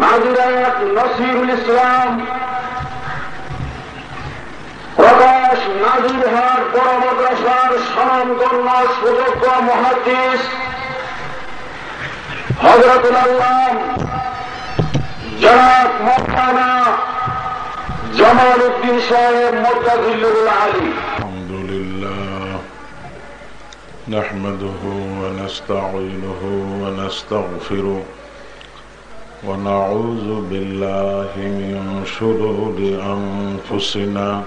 নাজিরাত নসিরুল ইসলাম প্রকাশ নাজিরহাট বড় মাদ্রাসার স্বনামগণ্য সুযোগ্য মহাদিস হজরতুল আল্লাহ জনাব মৌলানা জামাল উদ্দিন সাহেব মোদ্দাজিল্লুল আলী الحمد لله نحمده ونستعينه ونستغفره ونعوذ بالله من شرور أنفسنا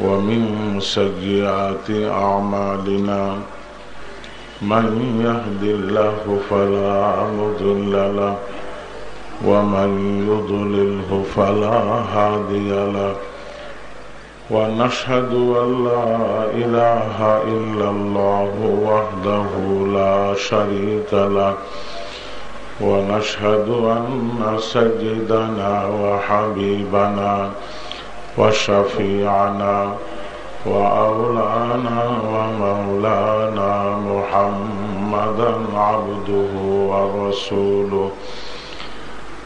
ومن سيئات أعمالنا. من يهد الله فلا مضل له ومن يضلله فلا هادي له. ونشهد أن لا إله إلا الله وحده لا شريك له. ونشهد أن سيدنا وحبيبنا وشفيعنا وأولانا ومولانا محمدا عبده ورسوله.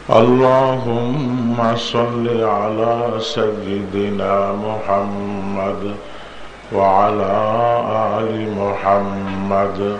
اللهم صل على سيدنا محمد وعلى آل محمد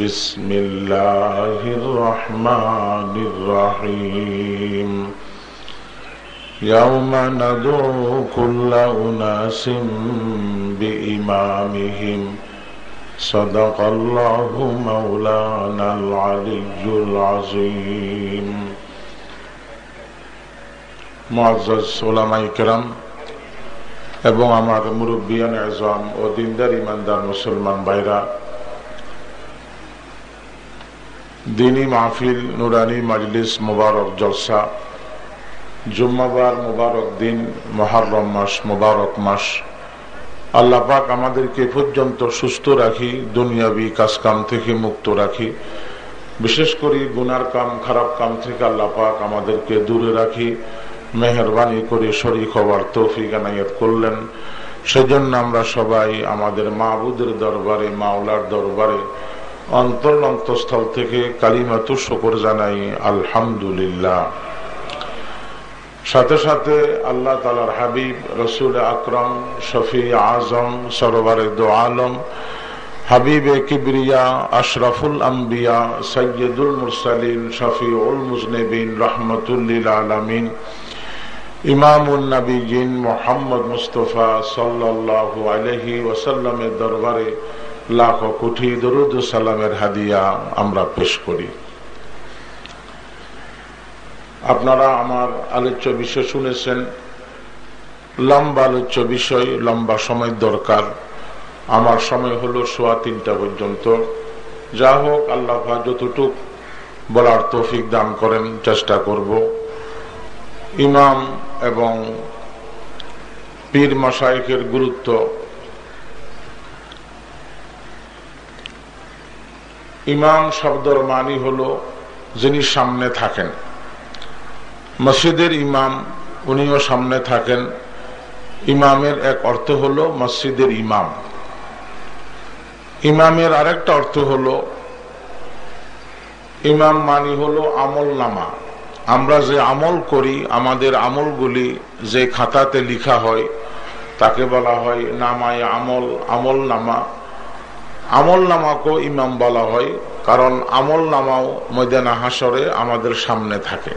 بسم الله الرحمن الرحيم يوم ندعو كل أناس بإمامهم صدق الله مولانا العلي العظيم معزز علماء کرام এবং আমার মুরব্বিয়ান আজম ও দিনদার ইমানদার মুসলমান ভাইরা দিনী মাহফিল নুরানি মাজলিস মুবারক জলসা। জুম্মাবার মুবারক দিন, মহারম মাস, মুবারক মাস। আল্লাহ পাক আমাদেরকে পর্যন্ত সুস্থ রাখি, দুনিয়াবি কাজকাম থেকে মুক্ত রাখি। বিশেষ করে গুনার কাম, খারাপ কাম থেকে আল্লাহ পাক আমাদেরকে দূরে রাখি। মেহরবানি করে শরীর হওয়ার তৌফিক আনায়াত করলেন। সেজন্য আমরা সবাই আমাদের মাহবুদের দরবারে, মাওলার দরবারে অন্তর অন্তঃস্থল থেকে কালিমাতু শকর জানাই, আলহামদুলিল্লাহ। সাথে সাথে আল্লাহ তালার হাবিব, রসুল আকরম, শফি আজম, সরোবরে দো আলম, হাবিবে কিবরিয়া, আশরাফুল আম্বিয়া সৈয়দুল মুরসালিন শফি উল মুজনেবিন রহমতুল্লিল আলমিন ইমামুল নবীন মোহাম্মদ মুস্তফা সাল্লাল্লাহু আলহি ওসাল্লামের দরবারে লাখ কোটি দরুদ সালামের হাদিয়া আমরা পেশ করি। আপনারা আমার আলোচ্য বিষয় শুনেছেন, লম্বা আলোচ্য বিষয়, লম্বা সময় দরকার। আমার সময় হলো সোয়া তিনটা পর্যন্ত। যা হোক, আল্লাহ যতটুক বলার তৌফিক দান করেন, চেষ্টা করব। ইমাম এবং পীর মশাইকের গুরুত্ব ইমাম শব্দর মানি হল যিনি সামনে থাকেন। মসজিদের ইমাম, উনিও সামনে থাকেন। ইমামের এক অর্থ হলো মসজিদের ইমাম। ইমামের আরেকটা অর্থ হলো, ইমাম মানি হলো আমল নামা। আমরা যে আমল করি, আমাদের আমলগুলি যে খাতাতে লিখা হয়, তাকে বলা হয় নামায় আমল আমল নামা। আমল নামাকেও ইমাম বলা হয়, কারণ আমল নামাও ময়দানা হাসরে আমাদের সামনে থাকে।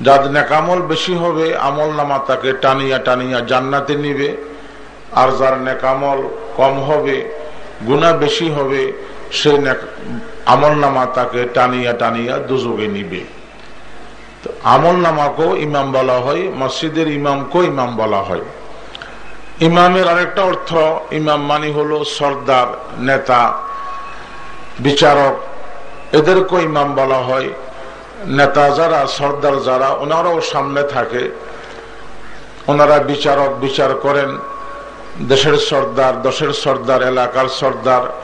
যার নেকামল বেশি হবে, আমল নামা তাকে টানিয়া টানিয়া জান্নাতে নিবে, আর যার নেকামল কম হবে গুণা বেশি হবে, সে আমল নামা তাকে টানিয়া টানিয়া দুযোগে নিবে। আমল নামাকেও ইমাম বলা হয়, মসজিদের ইমামকেও ইমাম বলা হয়। ইমামের আরেকটা অর্থ, ইমাম মানি হলো সর্দার, নেতা, বিচারক। এদেরকে ইমাম বলা হয়। নেতা যারা, সর্দার যারা, ওনারাও সামনে থাকে। ওনারা বিচারক বিচার করেন। দেশের সর্দার, দশের সর্দার, এলাকার সর্দার,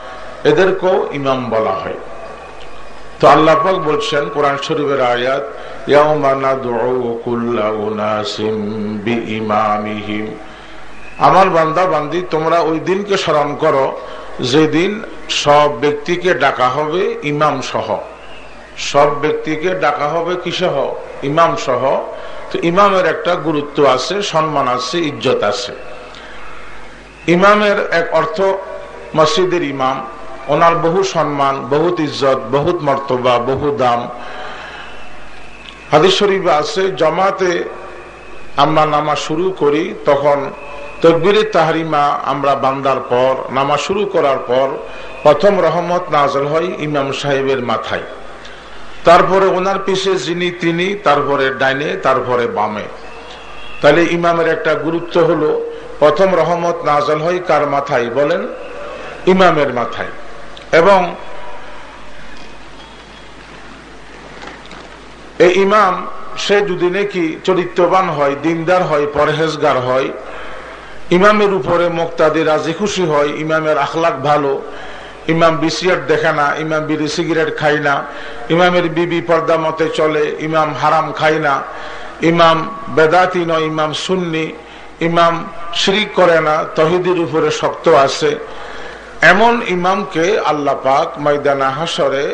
এদেরকেও ইমাম বলা হয়। তো আল্লাহাক বলছেন, কোরআন শরীফের আয়াত আমার বান্দা, বান্দি, তোমরা ওই দিনকে স্মরণ করো যেদিন সব ব্যক্তিকে ডাকা হবে ইমাম সহ। সব ব্যক্তিকে ডাকা হবে কি সহ ইমাম সহ। তো ইমামের একটা গুরুত্ব আছে, সম্মান আছে, ইজ্জত আছে। ইমামের এক অর্থ মসজিদের ইমাম। ওনার বহু সম্মান, বহুত ইজ্জত, বহুত মর্তবা, বহু দাম। হাদিস শরীফ আছে, জমাতে আমরা নামা শুরু করি, তখন তকবিরের তাহারিমা আমরা বান্দার পর নামা শুরু করার পর, প্রথম রহমত নাজল হয় ইমাম সাহেবের মাথায়। তারপরে ওনার পিছে যিনি তিনি, তারপরে ডাইনে, তারপরে বামে। তাহলে ইমামের একটা গুরুত্ব হলো, প্রথম রহমত নাজল হয় কার মাথায় বলেন? ইমামের মাথায়। এবং এই ইমাম, সে যদি নাকি চরিত্রবান হয়, দিনদার হয়, পরহেজগার হয় ইমামের উপরে মোক্তাদি রাজি খুশি হয়, ইমামের আখলাক ভালো, ইমাম বিসিয়ার দেখে না, ইমাম বিড়ি সিগারেট খায় না, ইমামের বিবি পর্দা মতে চলে, ইমাম হারাম খায় না, ইমাম বেদাতি নয়, ইমাম সুন্নি, ইমাম শিরিক করে না, তহিদের উপরে শক্ত আছে। এমন ইমামকে আল্লাহ পাক ময়দানা হাসরে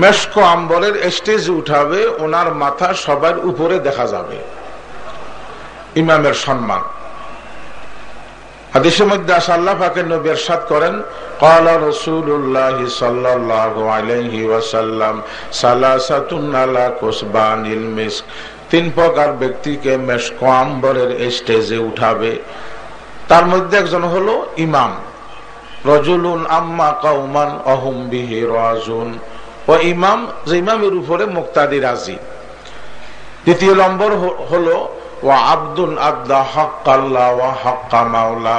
মেশকো আম্বরের স্টেজে উঠাবে, ওনার মাথা সবার উপরে দেখা যাবে। ইমামের সম্মান হাদিসের মধ্যে আসা আল্লাহ পাকের নবী এরশাদ করেন قال رسول الله صلى الله عليه وسلم ثلاثه على كسبان المسك তিন প্রকার ব্যক্তিকে মেশকো আম্বরের স্টেজে উঠাবে তার মধ্যে একজন হলো ইমাম রজুলুন আম্মা কাউমান অহুম বিহি রাজুন ও ইমাম যে ইমামের উপরে মুক্তাদি রাজি দ্বিতীয় নম্বর হলো ও আব্দুল আব্দা হকাল্লা ও হক্কা মাওলা।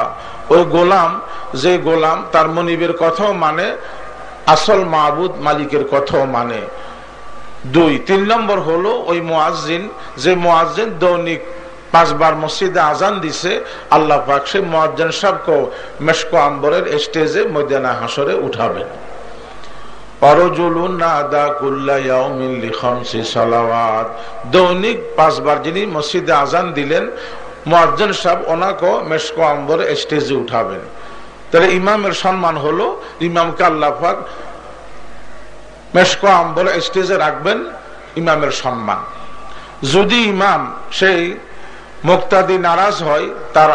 ওই গোলাম, যে গোলাম তার মনিবের কথাও মানে আসল মাহবুদ মালিকের কথাও মানে। দুই, তিন নম্বর হলো ওই মোয়াজিন যে মোয়াজিন দৈনিক পাঁচবার মসজিদে আজান দিছে, আল্লাহ পাক সে মোয়াজ্জান সাহকে মেশকো আম্বরের স্টেজে ময়দানা হাসরে উঠাবেন। দৈনিক পাঁচবার যিনি মসজিদে আজান দিলেন সাহেব ওনাকে আম্বর স্টেজে উঠাবেন। তাহলে ইমামের সম্মান হলো, ইমামকে আল্লাহ পাক মেশকো আম্বর স্টেজে রাখবেন ইমামের সম্মান। যদি ইমাম সেই মুক্তাদি নারাজ হয়, তার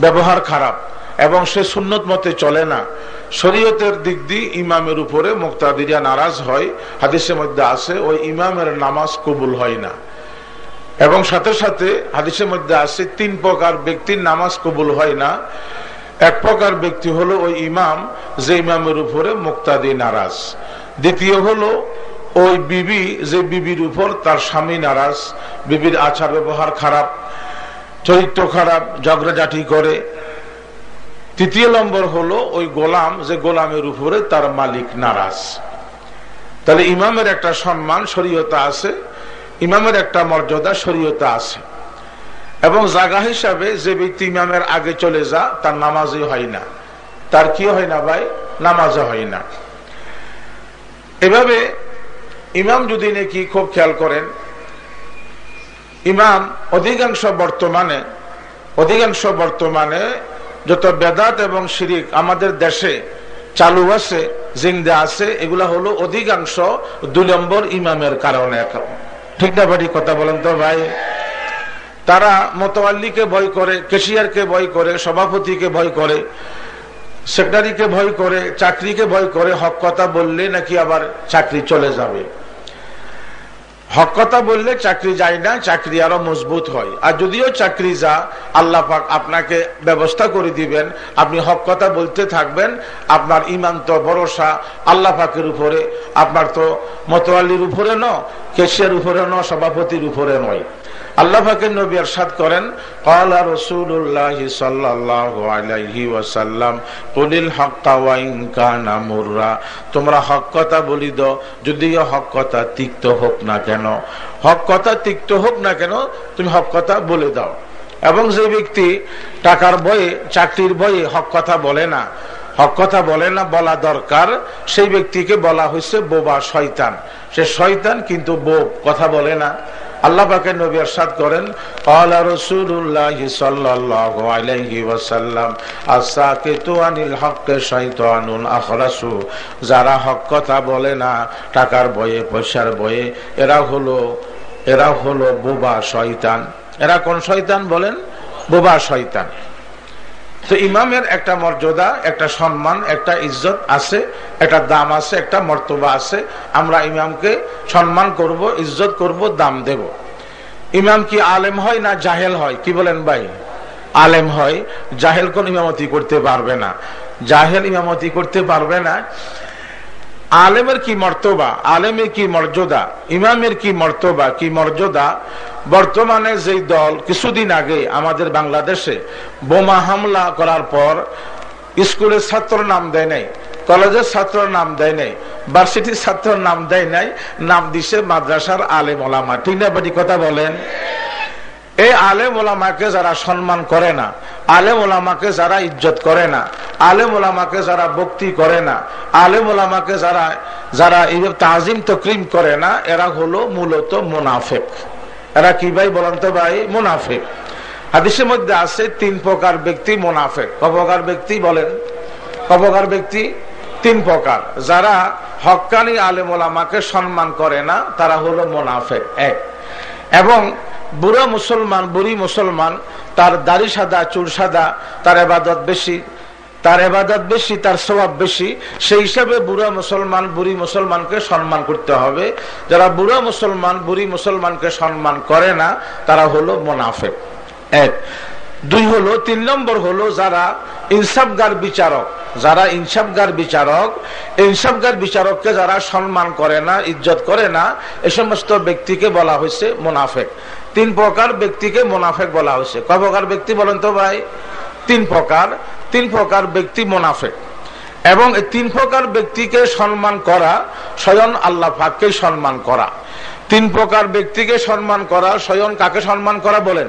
ব্যবহার খারাপ। এবং সে সুন্নত মতে চলে না। শরীয়তের দিক দিয়ে ইমামের উপরে মুক্তাদিরা নারাজ হয়, হাদিসের মধ্যে আছে, ওই ইমামের নামাজ কবুল হয় না। এবং সাথে সাথে হাদিসের মধ্যে আছে, তিন প্রকার ব্যক্তির নামাজ কবুল হয় না। এক প্রকার ব্যক্তি হলো ওই ইমাম, যে ইমামের উপরে মুক্তাদি নারাজ। দ্বিতীয় হলো ওই বিবি, যে বিবির উপর তার স্বামী নারাজ। বিবির আচার ব্যবহার খারাপ, চরিত্র খারাপ, ঝগড়াঝাটি করে। তৃতীয় নম্বর হলো ওই গোলাম, যে গোলামের উপরে তার মালিক নারাজ। তাহলে ইমামের একটা সম্মান শরীয়তা আছে, ইমামের একটা মর্যাদা শরীয়তা আছে। এবং জাগা হিসাবে যে ব্যক্তি ইমামের আগে চলে যা, তার নামাজই হয় না। তার কি হয় না ভাই? নামাজও হয় না। এভাবে ইমাম যদি নাকি খুব খেয়াল করেন, ইমাম অধিকাংশ বর্তমানে অধিকাংশ বর্তমানে যত বেদাত এবং শিরিক আমাদের দেশে চালু আছে, জিন্দা আছে, এগুলা হলো অধিকাংশ দুই নম্বর ইমামের কারণে ঠিক না বাড়ি কথা বলেন তো ভাই? তারা মোতাল্লিকে ভয় করে, কেশিয়ারকে ভয় করে, সভাপতিকে ভয় করে, সেক্রেটারিকে ভয় করে, চাকরিকে ভয় করে, হক কথা বললে নাকি আবার চাকরি চলে যাবে। হক কথা বললে চাকরি যায় না, চাকরি আরও মজবুত হয়। আর যদিও চাকরি যা, আল্লাহ পাক আপনাকে ব্যবস্থা করে দিবেন, আপনি হক কথা বলতে থাকবেন, আপনার ইমান তো ভরসা, আল্লাহ পাকের উপরে, আপনার তো মতোয়ালির উপরে ন কেশের উপরে ন সভাপতির উপরে নয়। আল্লাহ পাকের নবী আরশাদ করেন قال رسول الله صلى الله عليه وسلم قل الحق وان كان مرا তোমরা হক কথা বলি দাও যদিও হক কথা তিক্ত হোক না কেন হক কথা তিক্ত হোক না কেন তুমি হক কথা বলে দাও এবং যে ব্যক্তি টাকার বয়ে চাকরির বয়ে হক কথা বলে না হক কথা বলে না বলা দরকার সেই ব্যক্তিকে বলা হয়েছে বোবা শয়তান সে শয়তান কিন্তু বো কথা বলে না আল্লাহকে নবী করেন শয়তানুন যারা হক কথা বলে না, টাকার বয়ে, পয়সার বয়ে, এরা হলো এরা হলো বোবা শয়তান। এরা কোন শয়তান বলেন? বোবা শয়তান। তো ইমামের একটা মর্যাদা, একটা সম্মান, একটা ইজ্জত আছে, একটা দাম আছে, একটা মর্তবা আছে। আমরা ইমামকে সম্মান করব, ইজ্জত করব, দাম দেব। ইমাম কি আলেম হয় না জাহেল হয়? কি বলেন ভাই? আলেম হয়। জাহেল কোন ইমামতি করতে পারবে না। জাহেল ইমামতি করতে পারবে না। আলেমের কি মর্তবা? আলেমের কি মর্যাদা? ইমামের কি মর্তবা, কি মর্যাদা? বর্তমানে যেই দল কিছুদিন আগে আমাদের বাংলাদেশে বোমা হামলা করার পর স্কুলের ছাত্র নাম দেয় নাই, কলেজের ছাত্র নাম দেয় নাই, ভার্সিটির ছাত্র নাম দেয় নাই, নাম দিছে মাদ্রাসার আলেম ওলামা ঠিক না কথা বলেন? এই আলেম ওলামাকে যারা সম্মান করে না, আলেম ওলামাকে যারা ইজ্জত করে না, আলেম ওলামাকে যারা ভক্তি করে না, আলেম ওলামাকে যারা যারা তাজিম, তকরিম করে না, এরা হলো মূলত মুনাফেক। এরা কি ভাই বলেন তো ভাই? মুনাফেক। হাদিসের মধ্যে আছে তিন প্রকার ব্যক্তি মুনাফেক। কপকার ব্যক্তি বলেন। কপকার ব্যক্তি তিন প্রকার। যারা হকানি আলেম ওলামাকে সম্মান করে না, তারা হলো মুনাফেক। এক। এবং বুড়া মুসলমান, বুড়ি মুসলমান, তার দাড়ি সাদা, চুল সাদা, তার এবাদত বেশি, তার এবাদত বেশি, তার স্বভাব বেশি, সেই হিসাবে বুড়া মুসলমান, বুড়ি মুসলমানকে সম্মান করতে হবে। যারা বুড়া মুসলমান, বুড়ি মুসলমানকে সম্মান করে না, তারা হলো মোনাফেক। এক। দুই হলো, তিন নম্বর হলো, যারা ইনসাফগার বিচারক, যারা ইনসাফগার বিচারক, ইনসাফগার বিচারককে যারা সম্মান করে না, ইজ্জত করে না, এ সমস্ত ব্যক্তিকে বলা হয়েছে মোনাফেক। তিন প্রকার ব্যক্তিকে মোনাফেক বলা হয়েছে। কয় প্রকার ব্যক্তি বলেন তো ভাই? তিন প্রকার। তিন প্রকার ব্যক্তি মোনাফেক। এবং এই তিন প্রকার ব্যক্তিকে সম্মান করা, স্বয়ং আল্লাহ পাককে সম্মান করা। তিন প্রকার ব্যক্তিকে সম্মান করা, স্বয়ং কাকে সম্মান করা বলেন?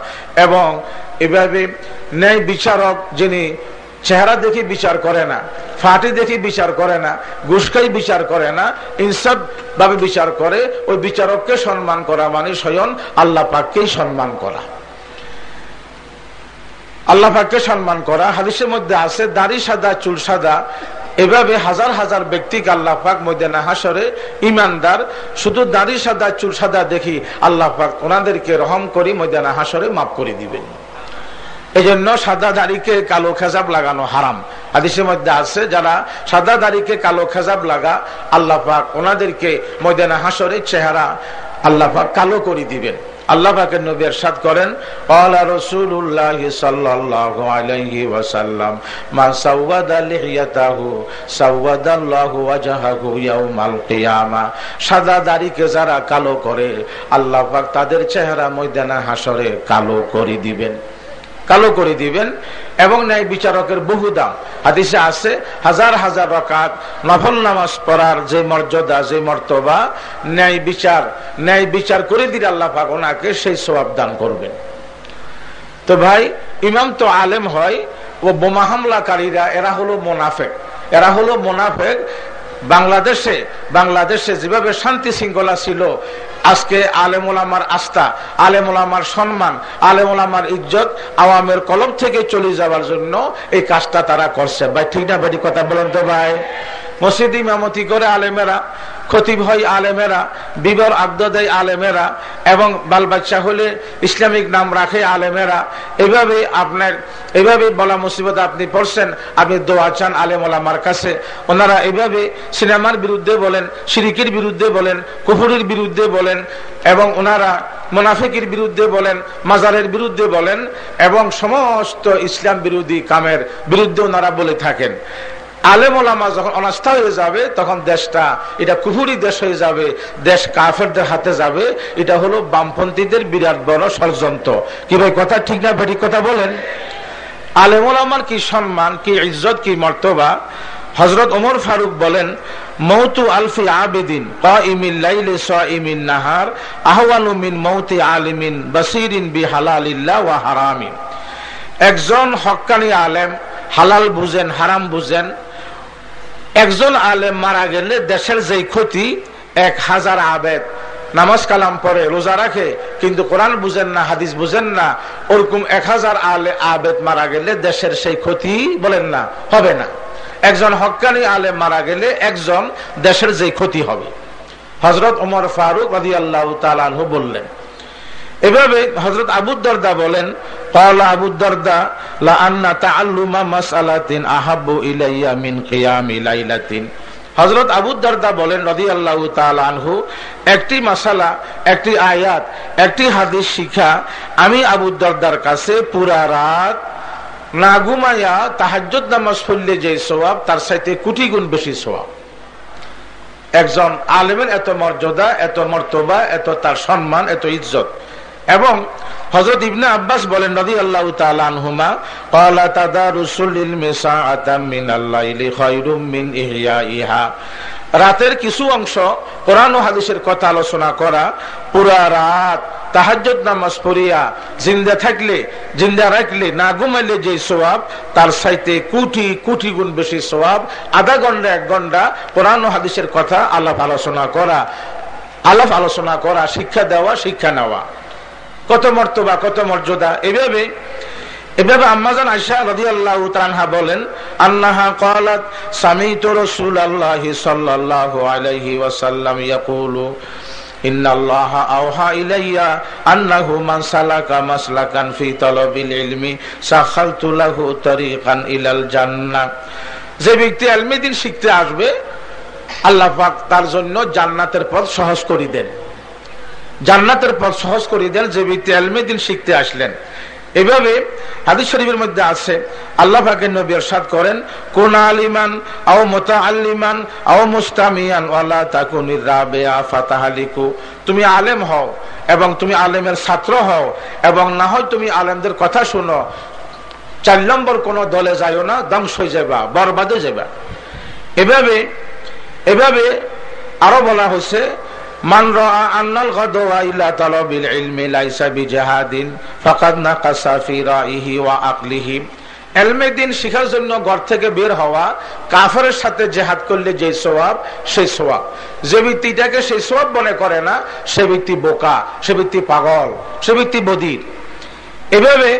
এবং এভাবে ন্যায় বিচারক যিনি চেহারা দেখি বিচার করে না, ফাটি দেখি বিচার করে না, গুসকাই বিচার করে না ইনসাফ ভাবে বিচার করে, ওই বিচারককে সম্মান করা মানে স্বয়ং আল্লাহ পাককেই সম্মান করা। আল্লাহ পাককে সম্মান করা। হাদিসের মধ্যে আছে, দাড়ি সাদা, চুল সাদা। এভাবে হাজার হাজার ব্যক্তিকে আল্লাহ পাক ময়দানা হাসরে ইমানদার শুধু দাড়ি সাদা, চুল সাদা দেখি আল্লাহ পাক ওনাদেরকে রহম করি ময়দানা হাসরে মাফ করে দিবেন। এই জন্য সাদা দাড়িকে কালো খেজাব লাগানো হারাম। হাদিসের মধ্যে আছে, যারা সাদা দাড়িকে কালো খেজাব লাগা, আল্লাহ পাক ওনাদেরকে ময়দানা হাসরে চেহারা আল্লাহ পাক কালো করে দিবেন। আল্লাহ পাকের নবী এরশাদ করেন, ক্বালা রাসূলুল্লাহি সাল্লাল্লাহু আলাইহি ওয়াসাল্লাম মান সাওয়াদা লিহিয়াতাহু, সাওয়াদাল্লাহু ওয়াজহাহু ইয়াউমাল কিয়ামা। সাদা দাড়িকে যারা কালো করে, আল্লাহ পাক তাদের চেহারা ময়দানে হাসরে কালো করে দিবেন। কালো করে দিবেন এবং ন্যায় বিচারকের বহু দাম হাদিসে আছে, হাজার হাজার রকাত নফল নামাজ পড়ার যে মর্যাদা, যে মর্তবা, ন্যায় বিচার ন্যায় বিচার করে দিলে আল্লাহ পাক সেই সবাব দান করবেন। তো ভাই, ইমাম তো আলেম হয় ও বোমা হামলাকারীরা, এরা হলো মোনাফেক। এরা হলো মোনাফেক। বাংলাদেশে বাংলাদেশে যেভাবে শান্তি শৃঙ্খলা ছিল আজকে আলেমুলামার আস্থা আলেমুলামার সম্মান আলেমুলামার ইজ্জত আওয়ামের কলম থেকে চলে যাওয়ার জন্য এই কাজটা তারা করছে। ভাই, ঠিক না? ভাই কথা বলেন তো ভাই। মসজিদ ইমামতি করে আলেমেরা, খতিব হয় আলেমেরা, বিবর আব্দ দেয় আলেমেরা, এবং বাল বাচ্চা হলে ইসলামিক নাম রাখে আলেমেরা। এভাবে আপনার, এভাবে বলা মুসিবত আপনি পড়ছেন, আপনি দোয়া চান আলেম ওলামার কাছে। ওনারা এভাবে সিনেমার বিরুদ্ধে বলেন সিরিকির বিরুদ্ধে বলেন, কুফুরির বিরুদ্ধে বলেন, এবং ওনারা মোনাফিকের বিরুদ্ধে বলেন, মাজারের বিরুদ্ধে বলেন, এবং সমস্ত ইসলাম বিরোধী কামের বিরুদ্ধে ওনারা বলে থাকেন। আলেম ওলামা যখন অনাস্থা হয়ে যাবে, তখন দেশটা, এটা কুহুরি দেশ হয়ে যাবে, দেশ কাফেরদের হাতে যাবে, এটা হলো বামপন্থীদের বিরাট বড় ষড়যন্ত্র। কি ভাই, কথা ঠিক না বেঠিক কথা বলেন? আলেম ওলামার কি সম্মান, কি ইজ্জত, কি মর্তবা? হজরত ওমর ফারুক বলেন, মৌতু আলফি আবেদিন নাহার আহওয়ানু মিন মৌতি আলিমিন বাসিরিন বি হালালিল্লাহ ওয়া হারামিন। একজন হক্কানি আলেম, হালাল বুঝেন, হারাম বুঝেন একজন আলেম মারা গেলে দেশের যে ক্ষতি, এক হাজার আবেদ। নামাজ কালাম পরে রোজা রাখে, কিন্তু কোরআন বুঝেন না, হাদিস বুঝেন না, ওরকম এক হাজার আলে আবেদ মারা গেলে দেশের সেই ক্ষতি বলেন না, হবে না। একজন হকানি আলেম মারা গেলে একজন দেশের যে ক্ষতি হবে। হজরত উমর ফারুক আদি আল্লাহ তালু বললেন এভাবে হজরত আবুদ্দারদা বলেন হজরত বলেন রদি আল্লাহ একটি মাসালা, একটি আয়াত, একটি হাদিস শিখা, আমি আবুদ্দারদার কাছে পুরা রাত না ঘুমাইয়া তাহাজ নামাজ ফুললে যে সোয়াব তার সাথে কুটি গুণ বেশি সোয়াব একজন আলেমের এত মর্যাদা, এত মর্তবা, এত তার সম্মান, এত ইজ্জত। এবং হজরত ইবনে আব্বাস বলেন নদী আল্লাহ তালুমা কলা ইহা রাতের কিছু অংশ কোরআন হাদিসের কথা আলোচনা করা, পুরা রাত তাহাজত নামাজ পড়িয়া জিন্দা থাকলে, জিন্দা রাখলে, না ঘুমাইলে যে সোয়াব তার সাইতে কুটি কুটি গুণ বেশি সোয়াব আধা ঘণ্টা, এক ঘণ্টা কোরআন হাদিসের কথা আলাপ আলোচনা করা, আলাপ আলোচনা করা, শিক্ষা দেওয়া, শিক্ষা নেওয়া। কত মর্তবা, কত মর্যাদা। এভাবে এভাবে আম্মাজান আয়সা রাদিয়াল্লাহু তাআলা বলেন, আন্নাহা আলাইহি ওয়াসাল্লাম ইয়াকুলু ইলাল যে ব্যক্তি ইলমে দিন শিখতে আসবে, আল্লাহ তার জন্য জান্নাতের পথ সহজ করে দেন। জান্নাতের পথ সহজ করে দেন যে ব্যক্তি আলমে দিন শিখতে আসলেন এভাবে হাদিস শরীফের মধ্যে আছে আল্লাহ পাকের নবী ارشاد করেন কোন আলিমান আও মুতাআল্লিমান আও মুস্তামিয়ান ওয়ালা তাকুনির রাবিয়া ফাতাহালিকু তুমি আলেম হও এবং তুমি আলেমের ছাত্র হও এবং না হয় তুমি আলেমদের কথা শুনো চার নম্বর কোন দলে যাইও না ধ্বংস হয়ে যাবা বরবাদে যাবা এভাবে এভাবে আরো বলা হচ্ছে মান আন্নাল ওয়া আকলিহি। শিখার জন্য ঘর থেকে বের হওয়া কাফের সাথে জেহাদ করলে যে সোয়াব সেই সোয়াব যে ব্যক্তিটাকে সেই সোয়াব মনে করে না, সে ব্যক্তি বোকা, সে ব্যক্তি পাগল, সে ব্যক্তি বদির। এভাবে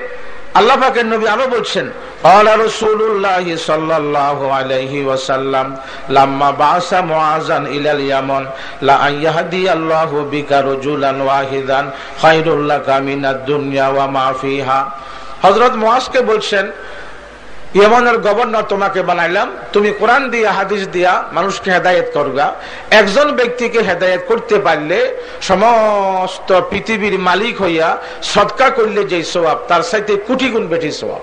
আল্লাহ পাকের নবী আরও বলছেন قال رسول الله صلى الله عليه وسلم لما بعث معاذا الى اليمن لا ان يهدي الله بك رجلا واحدا خير لك من الدنيا وما فيها হযরত মুআজকে বলছেন ইয়েমনের গভর্নর তোমাকে বানাইলাম তুমি কোরআন দিয়া হাদিস দিয়া মানুষকে হেদায়েত করবা একজন ব্যক্তিকে হেদায়েত করতে পারলে সমস্ত পৃথিবীর মালিক হইয়া সৎকা করলে যে সোয়াব তার সাথে কোটি গুণ বেশি সোয়াব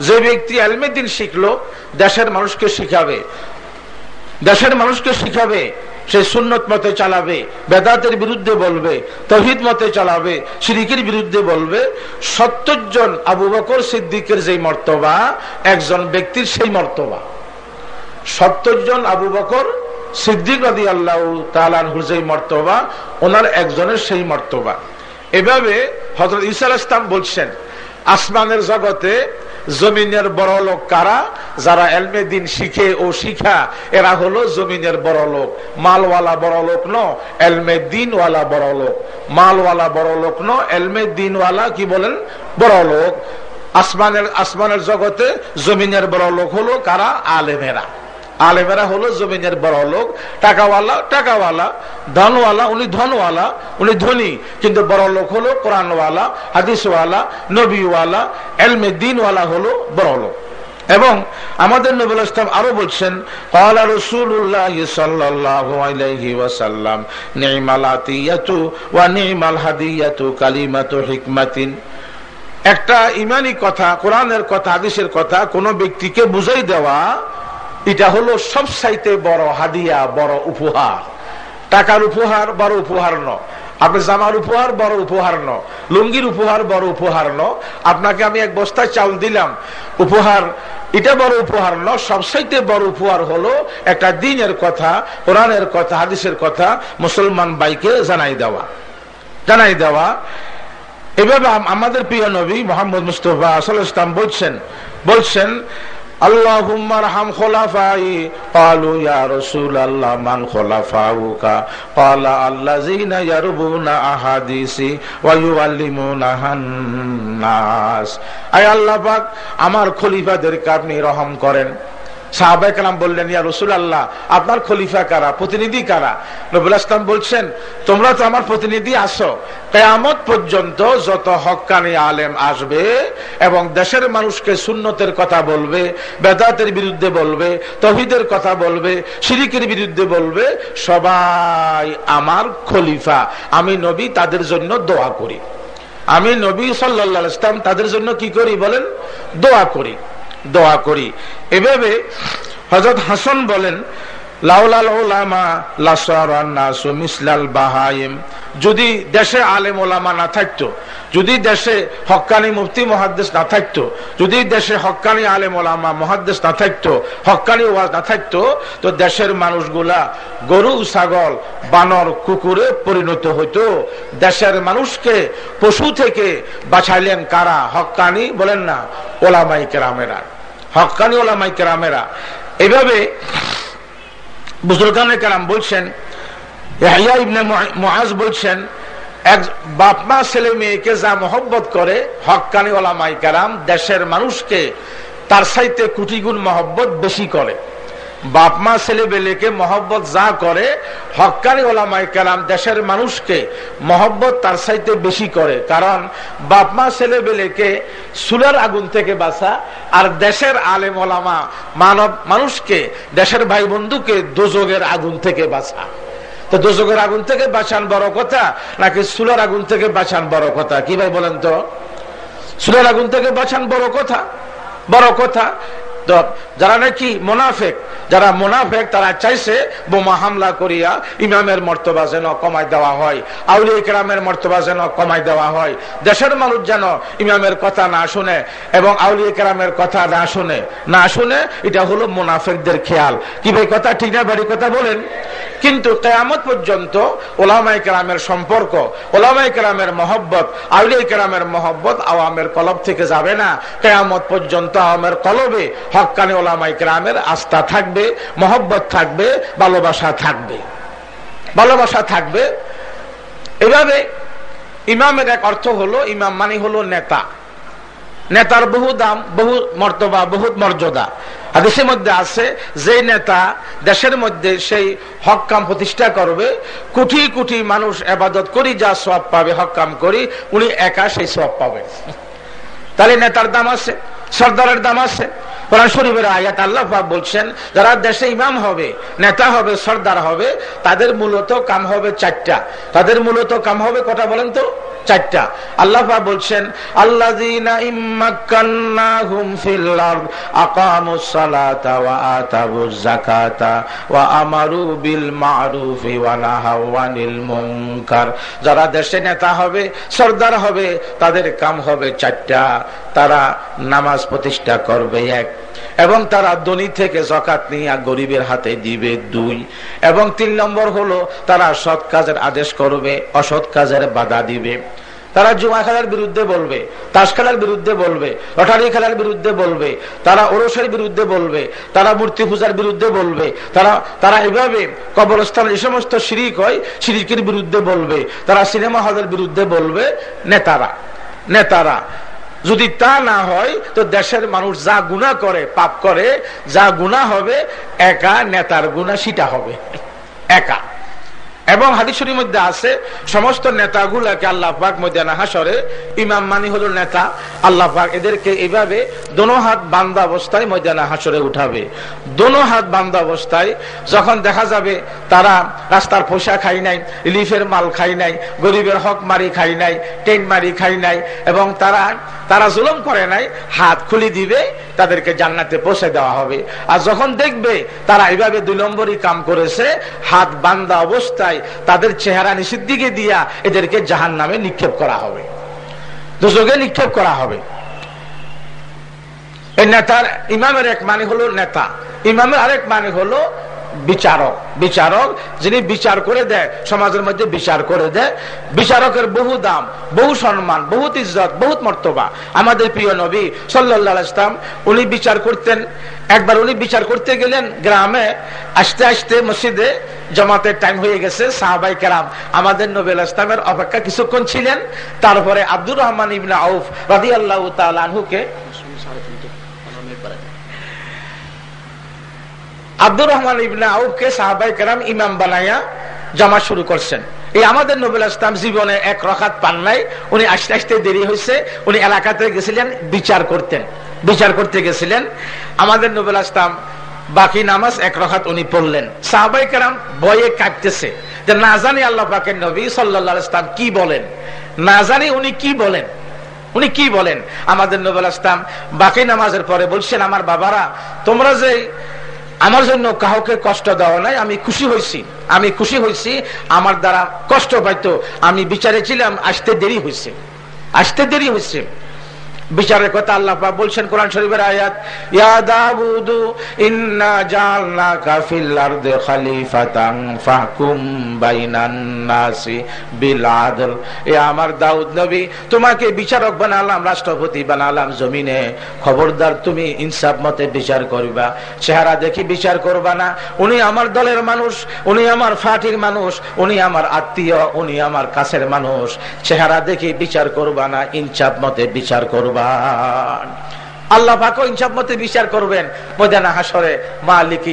যে ব্যক্তি আলমেদিন শিখলো, দেশের মানুষকে শিখাবে। দেশের মানুষকে শিখাবে, সে সুন্নত মতে চালাবে, বেদাতের বিরুদ্ধে বলবে, তহিদ মতে চালাবে সিরিকের বিরুদ্ধে বলবে। সত্তর জন আবু বকর সিদ্দিকের যেই মর্তবা, একজন ব্যক্তির সেই মর্তবা। সত্তর জন আবু বকর সিদ্দিক রাদি আল্লাহ তালানহুর যেই মর্তবা, ওনার একজনের সেই মর্তবা। এভাবে হজরত ইসা ইসলাম বলছেন আসমানের জগতে জমিনের বড় লোক কারা? যারা এলমে দিন শিখে ও শিখা, এরা হলো জমিনের বড় লোক। মালওয়ালা বড় লোক ন, এলমে দিনওয়ালা বড় লোক। মালওয়ালা বড় লোক ন, এলমে দিনওয়ালা কি বলেন? বড় লোক। আসমানের আসমানের জগতে জমিনের বড় লোক হলো কারা? আলেমেরা। আলেমেরা হলো জমিনের বড় লোক, টাকাওয়ালা টাকাওয়ালা, ধনওয়ালা, উনি ধনওয়ালা, উনি ধনী, কিন্তু বড় লোক হলো কোরআনওয়ালা, হাদিসওয়ালা, নবীওয়ালা, এলমে দিনওয়ালা হলো বড় লোক। এবং আমাদের নবুল ইসলাম আরও বলছেন একটা ইমানি কথা, কোরআনের কথা আদিসের কথা কোন ব্যক্তিকে বুঝাই দেওয়া এটা হলো সব সাইতে বড় হাদিয়া, বড় উপহার। টাকার উপহার বড় উপহার ন আপনি জামার উপহার বড় উপহার ন লুঙ্গির উপহার বড় উপহার ন আপনাকে আমি এক বস্তা চাউল দিলাম। উপহার, এটা বড় উপহার ন সবসাইতে বড় উপহার হলো একটা দিনের কথা, কোরআনের কথা, হাদিসের কথা মুসলমান বাইকে জানাই দেওয়া। জানাই দেওয়া। এভাবে আমাদের প্রিয় নবী মোহাম্মদ মুস্তফা আসল ইসলাম বলছেন বলছেন اللهم ارحم خلفائي قالوا يا رسول الله من خلفاؤك قال الذين يربون احاديثي ويعلمونها الناس আয় আল্লাহ পাক আমার খলিফাদেরকে আপনি রহম করেন সাহাবাহাম বললেন, ইয়া রসুল আল্লাহ আপনার খলিফা কারা? প্রতিনিধি কারা? নবুল আসলাম বলছেন, তোমরা তো আমার প্রতিনিধি আসো কেয়ামত পর্যন্ত যত হকানি আলেম আসবে এবং দেশের মানুষকে সুন্নতের কথা বলবে, বেদাতের বিরুদ্ধে বলবে, তহিদের কথা বলবে সিরিকের বিরুদ্ধে বলবে, সবাই আমার খলিফা। আমি নবী, তাদের জন্য দোয়া করি। আমি নবী সাল্লা ইসলাম তাদের জন্য কি করি বলেন? দোয়া করি। দোয়া করি। এভাবে হজরত হাসান বলেন যদি দেশে আলেম ওলামা না থাকতো, যদি দেশে হকানি মুফতি মহাদ্দেশ না থাকতো, যদি দেশে হকানি আলেম ওলামা মহাদ্দেশ না থাকতো হকানি ওয়াজ না থাকতো, তো দেশের মানুষগুলা গরু, ছাগল, বানর, কুকুরে পরিণত হইতো। দেশের মানুষকে পশু থেকে বাছাইলেন কারা? হকানি বলেন না ওলামাই কেরামেরা। হকানি ওলামাই কেরামেরা। এভাবে বুজুর্গানে কেরাম বলছেন মহাজ বলছেন, এক বাপমা ছেলে মেয়েকে যা মহব্বত করে, হকানি ওলামাই কেরাম দেশের মানুষকে তার সাইতে কুটিগুণ মহব্বত বেশি করে। বাপমা ছেলে বেলেকে মহব্বত যা করে হকানি ওলামাই কেরাম দেশের মানুষকে মহব্বত তার সাইতে বেশি করে। কারণ বাপমা ছেলে বেলেকে সুলার আগুন থেকে বাঁচা আর দেশের আলেম ওলামা মানব মানুষকে, দেশের ভাই বন্ধুকে দোজগের আগুন থেকে বাঁচা। তো দোজগের আগুন থেকে বাঁচান বড় কথা, নাকি সুলার আগুন থেকে বাঁচান বড় কথা? কি ভাই বলেন তো? সুলার আগুন থেকে বাঁচান বড় কথা? বড় কথা যারা নাকি মোনাফেক, যারা মোনাফেক, তারা চাইছে বোমা হামলা করিয়া ইমামের মর্তবা যেন কমাই দেওয়া হয় আউলি ইকরামের মর্তবা যেন কমাই দেওয়া হয়। দেশের মানুষ যেন ইমামের কথা না শুনে এবং আউলি ইকরামের কথা না শুনে। না শুনে এটা হলো মোনাফেকদের খেয়াল। কি ভাই কথা ঠিক না বাড়ি কথা বলেন? কিন্তু কেয়ামত পর্যন্ত ওলামাই কেরামের সম্পর্ক ওলামাই কেরামের মহব্বত আউলি কেরামের মহব্বত আওয়ামের কলব থেকে যাবে না। কেয়ামত পর্যন্ত আওয়ামের কলবে হকানি ওলামাই কেরামের আস্থা থাকবে, মহব্বত থাকবে, ভালোবাসা থাকবে। ভালোবাসা থাকবে। এভাবে ইমামের এক অর্থ হলো, ইমাম মানে হলো নেতা। নেতার বহু দাম, বহু মর্তবা বহুত মর্যাদা। হাদিসের মধ্যে আছে যে নেতা দেশের মধ্যে সেই হকাম প্রতিষ্ঠা করবে, কোটি কোটি মানুষ আবাদত করি, যা সব পাবে হকাম করি, উনি একা সেই সব পাবে। তাহলে নেতার দাম আছে, সর্দারের দাম আছে কোরআন শরীফের আয়াত আল্লাহ বলছেন, যারা দেশে ইমাম হবে, নেতা হবে, সর্দার হবে, তাদের মূলত কাম হবে চারটা। তাদের মূলত কাম হবে কটা বলেন তো? চারটা। আল্লাহ বলছেন, আল্লাযীনা যারা দেশে নেতা হবে, সর্দার হবে, তাদের কাম হবে চারটা। তারা নামাজ প্রতিষ্ঠা করবে এক। এবং তারা দনি থেকে জকাত নিয়ে গরিবের হাতে দিবে দুই। এবং তিন নম্বর হলো, তারা সৎ কাজের আদেশ করবে, অসৎ কাজের বাধা দিবে। তারা জুমা খেলার বিরুদ্ধে বলবে, তাস খেলার বিরুদ্ধে বলবে, লটারি খেলার বিরুদ্ধে বলবে, তারা ওরসের বিরুদ্ধে বলবে, তারা মূর্তি পূজার বিরুদ্ধে বলবে, তারা তারা এভাবে কবরস্থান যে সমস্ত শিরিক হয়, শিরিকের বিরুদ্ধে বলবে, তারা সিনেমা হলের বিরুদ্ধে বলবে, নেতারা নেতারা। যদি তা না হয়, তো দেশের মানুষ যা গুণা করে, পাপ করে, যা গুণা হবে, একা নেতার গুণা সেটা হবে। একা। এবং হাদিসের মধ্যে আছে, সমস্ত নেতাগুলাকে আল্লাহ পাক মদিয়ানা হাসরে ইমাম মানি হলো নেতা, আল্লাহ পাক এদেরকে এইভাবে দোনো হাত বান্ধা অবস্থায় মদিয়ানা হাসরে উঠাবে। দোনো হাত বান্ধা অবস্থায় যখন দেখা যাবে তারা রাস্তার পোশাক খাই নাই, রিলিফের মাল খাই নাই, গরিবের হক মারি খাই নাই, টেন মারি খাই নাই, এবং তারা তারা জুলম করে নাই, হাত খুলি দিবে, তাদেরকে জান্নাতে পৌঁছে দেওয়া হবে। আর যখন দেখবে তারা এইভাবে দুই নম্বরই কাম করেছে, হাত বান্ধা অবস্থায় তাদের চেহারা নিষিদ্ধিকে দিয়া এদেরকে জাহান নামে নিক্ষেপ করা হবে। দুযোগে নিক্ষেপ করা হবে। এই নেতার ইমামের এক মানে হলো নেতা। ইমামের আরেক মানে হলো বিচারক বিচারক যিনি বিচার করে দেয়, সমাজের মধ্যে বিচার করে দেয়। বিচারকের বহু দাম, বহু সম্মান, বহুত ইজ্জত, বহুত মর্তবা। আমাদের প্রিয় নবী সাল্লাহ ইসলাম উনি বিচার করতেন। একবার উনি বিচার করতে গেলেন গ্রামে, আস্তে আস্তে মসজিদে জমাতের টাইম হয়ে গেছে সাহাবাই কেরাম। আমাদের নবীল ইসলামের অপেক্ষা কিছুক্ষণ ছিলেন। তারপরে আব্দুর রহমান ইবনা আউফ রাজি আল্লাহ তালহুকে আব্দুর রহমান ইবনা আউফকে সাহাবাই কেরাম ইমাম বানাইয়া জমা শুরু করছেন। এই আমাদের নবুল ইসলাম জীবনে এক রখাত পান নাই, উনি আস্তে আস্তে দেরি হয়েছে উনি এলাকাতে গেছিলেন, বিচার করতেন বিচার করতে গেছিলেন। আমাদের নবুল ইসলাম বাকি নামাজ এক রখাত উনি পড়লেন। সাহাবাই কেরাম বয়ে কাটতেছে যে না জানি আল্লাহ পাকের নবী সাল্লা ইসলাম কি বলেন, না জানি উনি কি বলেন, উনি কি বলেন। আমাদের নবুল ইসলাম বাকি নামাজের পরে বলছেন, আমার বাবারা, তোমরা যে আমার জন্য কাউকে কষ্ট দেওয়া নাই, আমি খুশি হয়েছি আমি খুশি হয়েছি আমার দ্বারা কষ্ট পাইতো। আমি বিচারে ছিলাম আসতে দেরি হয়েছে আসতে দেরি হয়েছে বিচারের কথা আল্লাহ বলছেন কোরআন শরীফের আয়াত আমার দাউদ নবী, তোমাকে বিচারক বানালাম, রাষ্ট্রপতি বানালাম জমিনে। খবরদার তুমি ইনসাফ মতে বিচার করবা। চেহারা দেখি বিচার করবা না। উনি আমার দলের মানুষ, উনি আমার ফাটির মানুষ, উনি আমার আত্মীয়, উনি আমার কাছের মানুষ। চেহারা দেখি বিচার করবা না, ইনসাফ মতে বিচার করবা। করবান আল্লাহ পাক ইনসাফ মতে বিচার করবেন। ময়দানা হাসরে মালিক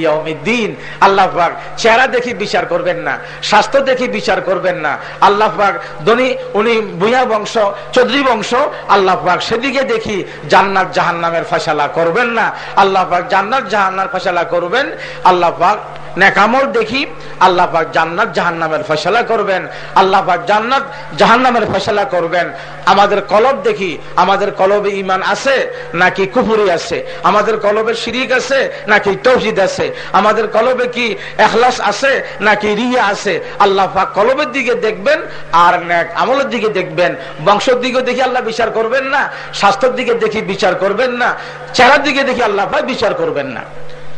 দিন আল্লাহ পাক চেহারা দেখি বিচার করবেন না, স্বাস্থ্য দেখি বিচার করবেন না। আল্লাহ পাক ধনী, উনি ভুয়া বংশ, চৌধুরী বংশ, আল্লাহ পাক সেদিকে দেখি জান্নাত জাহান্নামের ফসলা করবেন না। আল্লাহ পাক জান্নাত জাহান্নার ফসলা করবেন। আল্লাহ পাক নেকামল দেখি, আল্লাহ পাক জান্নাত জাহান্নামের ফসলা করবেন, আল্লাহ পাক জান্নাত জাহান্নামের ফসলা করবেন। আমাদের কলব দেখি, আমাদের কলবে ইমান আছে নাকি কুপুরি আছে? আমাদের কলবে শিরিক আছে নাকি তৌহিদ আছে? আমাদের কলবে কি এখলাস আছে নাকি রিয়া আছে? আল্লাহ পাক কলবের দিকে দেখবেন আর নেক আমলের দিকে দেখবেন। বংশের দিকে দেখি আল্লাহ বিচার করবেন না, স্বাস্থ্যের দিকে দেখি বিচার করবেন না, চেহারার দিকে দেখি আল্লাহ পাক বিচার করবেন না।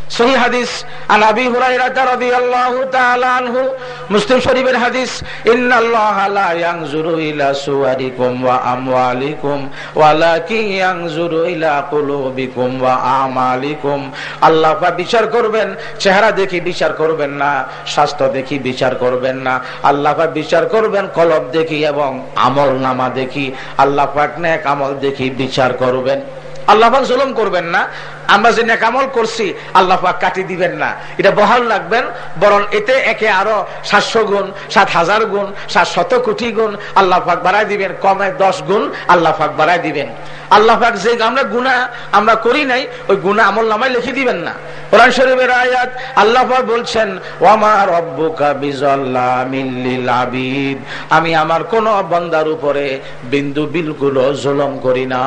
বিচার করবেন, চেহারা দেখি বিচার করবেন না, স্বাস্থ্য দেখি বিচার করবেন না, আল্লাহ বিচার করবেন, কলব দেখি এবং আমল নামা দেখি, আল্লাহ নেক আমল দেখি বিচার করবেন। আল্লাহ জুলুম করবেন না আমরা যে নেকামল করছি, আল্লাহ কাটি দিবেন না। এটা বহাল রাখবেন, বরং এতে একে আরও সাতশো গুণ, সাত হাজার গুণ, সাত শত কোটি গুণ আল্লাহ পাক বাড়াই দিবেন, কমে দশ গুণ আল্লাহ পাক বাড়াই দিবেন। আল্লাহ পাক যে আমরা গুণা আমরা করি নাই, ওই গুণা আমল নামায় লিখে দিবেন না। কোরআন শরীফের আয়াত, আল্লাহ পাক বলছেন, ওয়ামা রব্বুকা বিজাল্লামিন লিল আবিদ। আমি আমার কোন বন্দার উপরে বিন্দু বিলগুলো জুলম করি না।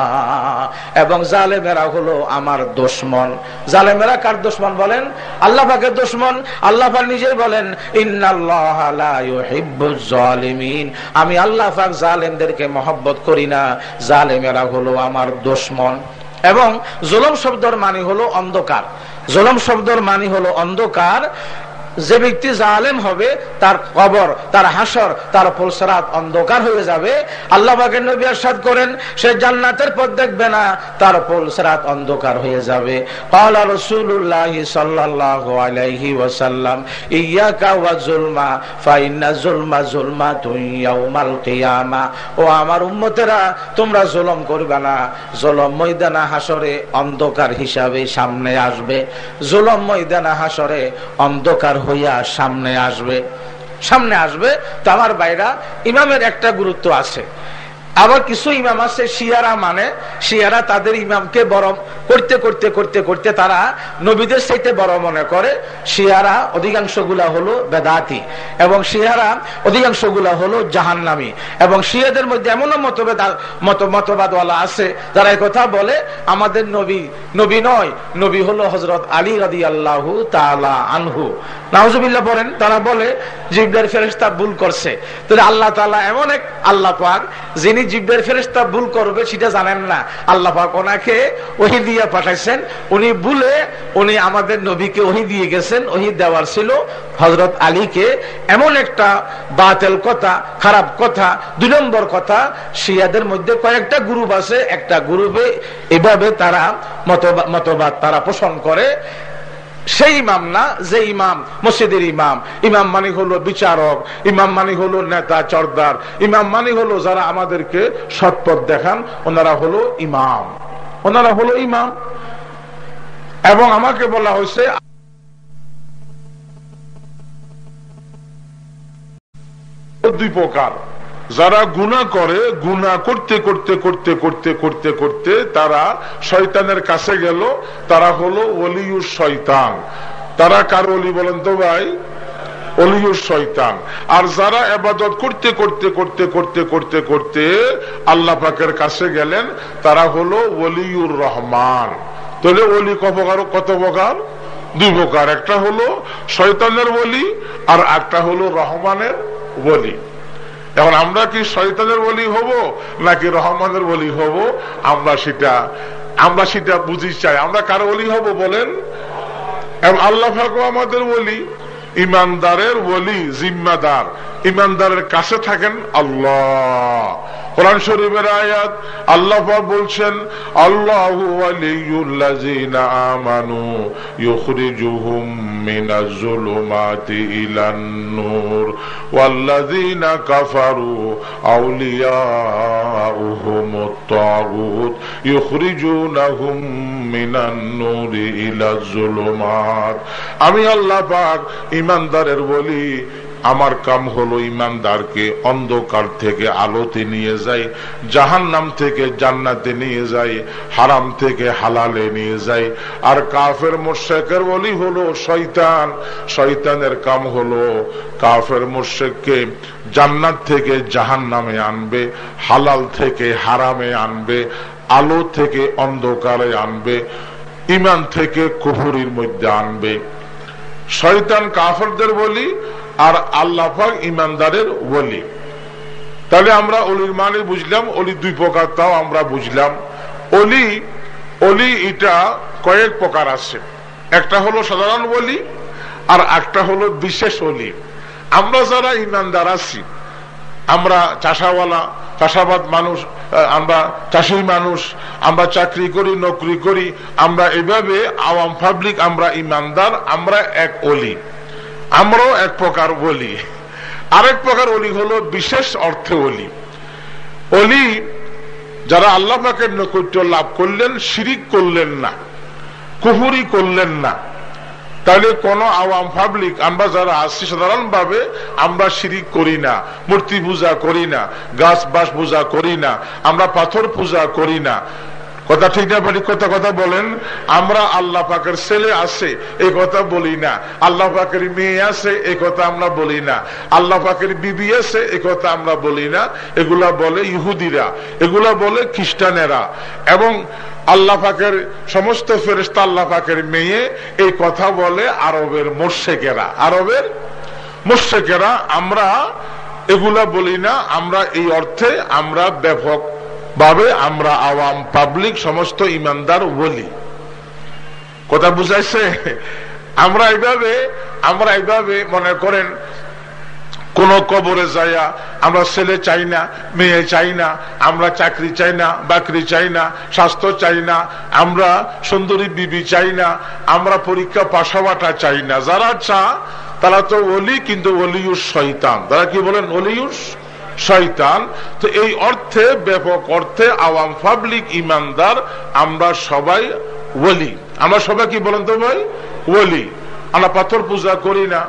এবং জালেমেরা হলো আমার দুশমন। জালেমেরা কার দুশমন বলেন? দুশমন? নিজে বলেন আমি আল্লাহ জালেমদেরকে মহব্বত করি না। জালেমেরা হলো আমার দোষমন এবং জোলম শব্দর মানে হলো অন্ধকার। জলম শব্দর মানে হলো অন্ধকার। যে ব্যক্তি জালেম হবে, তার কবর, তার হাসর, তার ফুলসরাত অন্ধকার হয়ে যাবে। আল্লাহ নবী আসাদ করেন, সে জান্নাতের পথ দেখবে না, তার ফুলসরাত অন্ধকার হয়ে যাবে। আমার তোমরা জুলম করবে না, জুলম ময়দানা অন্ধকার হিসাবে সামনে আসবে। জুলম ময়দানা হাসরে অন্ধকার হইয়া সামনে আসবে। সামনে আসবে তো আমার বাইরা ইমামের একটা গুরুত্ব আছে। আবার কিছু ইমাম আছে, শিয়ারা মানে শিয়ারা তাদের ইমামকে বড় করতে করতে করতে করতে তারা নবীদের সাইতে বড় মনে করে। শিয়ারা অধিকাংশগুলা হলো বেদাতি এবং শিয়ারা অধিকাংশগুলা হলো জাহান্নামি এবং শিয়াদের মধ্যে এমনও মতভেদ, মত, মতবাদওয়ালা আছে যারা কথা বলে, আমাদের নবী নবী নয়, নবী হলো হজরত আলী রাদি আল্লাহ তালা আনহু। নাহজুবিল্লাহ বলেন তারা বলে জিব্বের ফেরেস্তা ভুল করছে। তাহলে আল্লাহ তালা এমন এক আল্লাহ পাক যিনি জিব্বের ফেরেস্তা ভুল করবে, সেটা জানেন না। আল্লাহ ওনাকে ওহি দিয়ে পাঠাইছেন। উনি ভুলে উনি আমাদের নবীকে ওহি দিয়ে গেছেন, ওহি দেওয়ার ছিল হজরত আলীকে। এমন একটা বাতেল কথা, খারাপ কথা, দুই নম্বর কথা, শিয়াদের মধ্যে কয়েকটা গ্রুপ আছে। একটা গ্রুপে এভাবে তারা মতবাদ তারা পোষণ করে। সেই ইমাম না, যে ইমাম মসজিদের ইমাম। ইমাম মানে হলো বিচারক, ইমাম মানে হলো নেতা, চর্দার। ইমাম মানে হলো যারা আমাদেরকে সৎপথ দেখান, ওনারা হলো ইমাম। ওনারা হলো ইমাম। এবং আমাকে বলা হয়েছে, দুই প্রকার। যারা গুণা করে গুণা করতে করতে করতে করতে করতে করতে তারা শয়তানের কাছে গেল। তারা হলো অলিউর শয়তান। তারা কার অলি বলেন তো ভাই? আর যারা এবাদত করতে করতে করতে করতে করতে করতে আল্লাহ পাকের কাছে গেলেন, তারা হলো অলিউর রহমান। তাহলে অলি কত কত প্রকার? দুই প্রকার। একটা হলো শয়তানের বলি আর একটা হলো রহমানের বলি এখন আমরা কি শয়তানের বলি হব, নাকি রহমানের বলি হব? আমরা সেটা আমরা সেটা বুঝি চাই। আমরা কার বলি হব বলেন? এবং আল্লাহ ফাকু আমাদের বলি, ইমানদারের বলি, জিম্মাদার। ইমানদারের কাছে থাকেন আল্লাহ। কোরআন শরীফের আয়াত আল্লাহ বলছেন আল্লাহু আমি আল্লাহ পাক ইমানদারের বলি আমার কাম হলো ইমানদারকে অন্ধকার থেকে আলোতে নিয়ে যাই জাহান নাম থেকে জান্নাতে নিয়ে যাই, হারাম থেকে হালালে নিয়ে যাই। আর কাফের মোর্শেকের বলি হলো শৈতান শৈতানের কাম হলো কাফের মোর্শেককে জান্নাত থেকে জাহান নামে আনবে, হালাল থেকে হারামে আনবে, আলো থেকে অন্ধকারে আনবে ইমান থেকে কুহুরির মধ্যে আনবে। শয়তান কাফরদের বলি আর আল্লাহ ইমানদারের বলি তাহলে আমরা অলির মানে বুঝলাম অলি দুই প্রকার, তাও আমরা বুঝলাম। অলি অলি এটা কয়েক প্রকার আছে। একটা হলো সাধারণ বলি আর একটা হলো বিশেষ অলি আমরা যারা ইমানদার আছি, আমরা চাষাওয়ালা, চাষাবাদ মানুষ আমরা চাষি মানুষ, আমরা চাকরি করি, নকরি করি, আমরা এভাবে আওয়াম পাবলিক, আমরা ইমানদার, আমরা এক অলি আমরাও এক প্রকার বলি আরেক প্রকার অলি হলো বিশেষ অর্থে অলি অলি যারা আল্লাহ পাকের নৈকট্য লাভ করলেন, শিরিক করলেন না কুহুরি করলেন না। তাহলে কোন আওয়াম পাবলিক আমরা যারা আছি সাধারণ ভাবে আমরা শিরিক করি না, মূর্তি পূজা করি না, গাছ বাস পূজা করি না, আমরা পাথর পূজা করি না। কথা ঠিক না বাড়ি কথা কথা বলেন। আমরা আল্লাহ পাকের ছেলে আছে এই কথা বলি না। আল্লাহ পাকের মেয়ে আছে এই কথা আমরা বলি না। আল্লাহ পাকের বিবি আছে এই কথা আমরা বলি না। এগুলা বলে ইহুদিরা, এগুলা বলে খ্রিস্টানেরা। এবং আল্লাহ পাকের সমস্ত ফেরিস্তা আল্লাহ পাকের মেয়ে এই কথা বলে আরবের মোর্শেকেরা। আরবের মোর্শেকেরা, আমরা এগুলা বলি না, আমরা এই অর্থে আমরা ব্যাপক ভাবে আমরা আওয়াম পাবলিক, সমস্ত ইমানদার বলি কথা বুঝাইছে? আমরা এইভাবে আমরা এইভাবে মনে করেন, কোন কবরে যাইয়া আমরা ছেলে চাই না, মেয়ে চাই না, আমরা চাকরি চাই না, বাকরি চাই না, স্বাস্থ্য চাই না, আমরা সুন্দরী বিবি চাই না, আমরা পরীক্ষা পাশাবাটা চাই না। যারা চা, তারা তো অলি কিন্তু অলিউস শৈতান তারা কি বলেন? অলিউস শয়তান। তো এই অর্থে, ব্যাপক অর্থে আওয়াম পাবলিক ইমানদার, আমরা সবাই ওলি। আমরা সবাই কি বলেন তো ভাই? ওলি। আমরা পাথর পূজা করি না,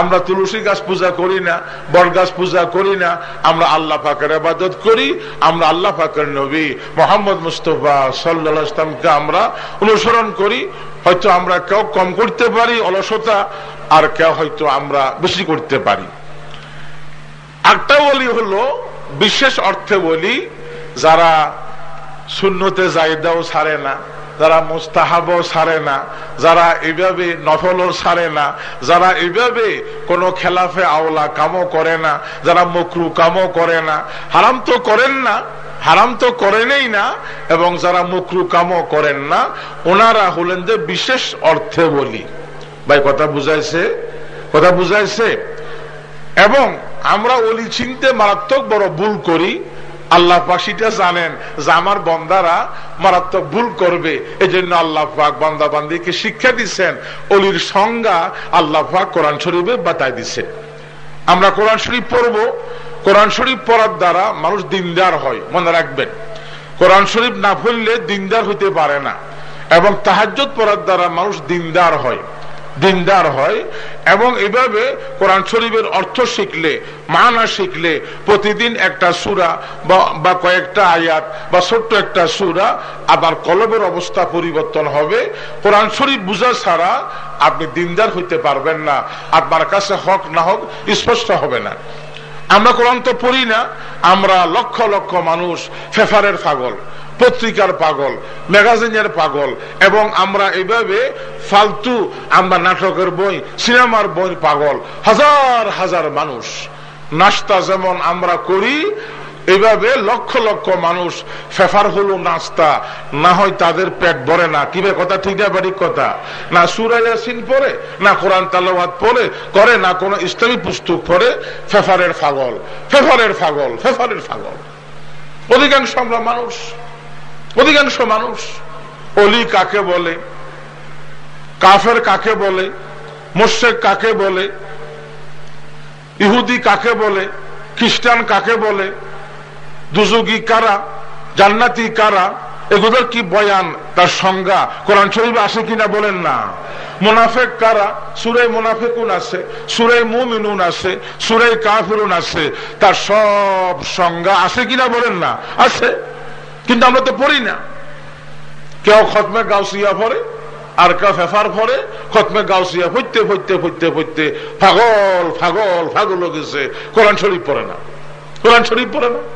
আমরা তুলসী গাছ পূজা করি না, বট গাছ পূজা করি না, আমরা আল্লাহ পাকের আবাদত করি, আমরা আল্লাহ পাকের নবী মোহাম্মদ মুস্তফা সাল্লা ইসলামকে আমরা অনুসরণ করি। হয়তো আমরা কেউ কম করতে পারি অলসতা, আর কেউ হয়তো আমরা বেশি করতে পারি। একটা বলি হলো বিশেষ অর্থে বলি, যারা শূন্যতে জায়দাও ছাড়ে না, যারা মুস্তাহাবও ছাড়ে না, যারা এইভাবে নফলও ছাড়ে না, যারা এইভাবে কোনো খেলাফে আওলা কামও করে না, যারা মকরু কামও করে না, হারাম তো করেন না, হারাম তো করেনই না, এবং যারা মকরু কামও করেন না, ওনারা হলেন যে বিশেষ অর্থে বলি। ভাই, কথা বুঝাইছে? কথা বুঝাইছে? এবং আমরা অলি চিনতে মারাত্মক বড় ভুল করি। আল্লাহ পাক সেটা জানেন যে আমার বন্দারা মারাত্মক ভুল করবে। এই জন্য আল্লাহ পাক বন্দা বান্দিকে শিক্ষা দিচ্ছেন। অলির সংজ্ঞা আল্লাহ কোরআন শরীফে বাতায় দিচ্ছে। আমরা কোরআন শরীফ পড়ব। কোরআন শরীফ পড়ার দ্বারা মানুষ দিনদার হয়, মনে রাখবেন। কোরআন শরীফ না পড়লে দিনদার হইতে পারে না। এবং তাহাজ্জত পড়ার দ্বারা মানুষ দিনদার হয়। দিনদার হয় এবং এভাবে কোরআন শরীফের অর্থ শিখলে, মানা শিখলে প্রতিদিন একটা সুরা বা কয়েকটা আয়াত বা ছোট্ট একটা সুরা আবার কলবের অবস্থা পরিবর্তন হবে। কোরআন শরীফ বুঝা ছাড়া আপনি দিনদার হইতে পারবেন না। আপনার কাছে হক না হোক স্পষ্ট হবে না। আমরা কোরআন তো পড়ি না, আমরা লক্ষ লক্ষ মানুষ ফেফারের পাগল। পত্রিকার পাগল, ম্যাগাজিনের পাগল, এবং আমরা এইভাবে ফালতু আমরা নাটকের বই, সিনেমার বই পাগল, হাজার হাজার মানুষ। নাস্তা যেমন আমরা করি, এভাবে লক্ষ লক্ষ মানুষ ফেফার হলো নাস্তা, না হয় তাদের পেট ভরে না। কীভাবে কথা? ঠিক না বাড়ির কথা? না সুরাইয়াসিন পড়ে, না কোরআন তালাবাদ পড়ে, করে, না কোন ইসলামী পুস্তক পড়ে, ফেফারের ফাগল ফেফারের ফাগল ফেফারের ফাগল অধিকাংশ আমরা মানুষ। অধিকাংশ মানুষ অলি কাকে বলে, কাফের কাকে বলে, মোশেক কাকে বলে, ইহুদি কাকে বলে, খ্রিস্টান কাকে বলে দুজুগি কারা, জান্নাতি কারা, এগুলোর কি বয়ান, তার সংজ্ঞা? কোরআন শরীফ আসে কিনা বলেন না। মোনাফেক কারা? সুরে মোনাফেকুন আছে সুরাই মুমিনুন আছে সুরাই কাফিরুন আছে তার সব সংজ্ঞা আছে কিনা বলেন না? আছে কিন্তু আমরা তো পড়ি না। কেউ খতমে গাউসিয়া পড়ে, আর কেউ ফেফার পরে খতমে গাউসিয়া ফইতে ফইতে ফইতে ফইতে ফাগল ফাগল ফাগল গেছে। কোরআন শরীফ পড়ে না। কোরআন শরীফ পড়ে না।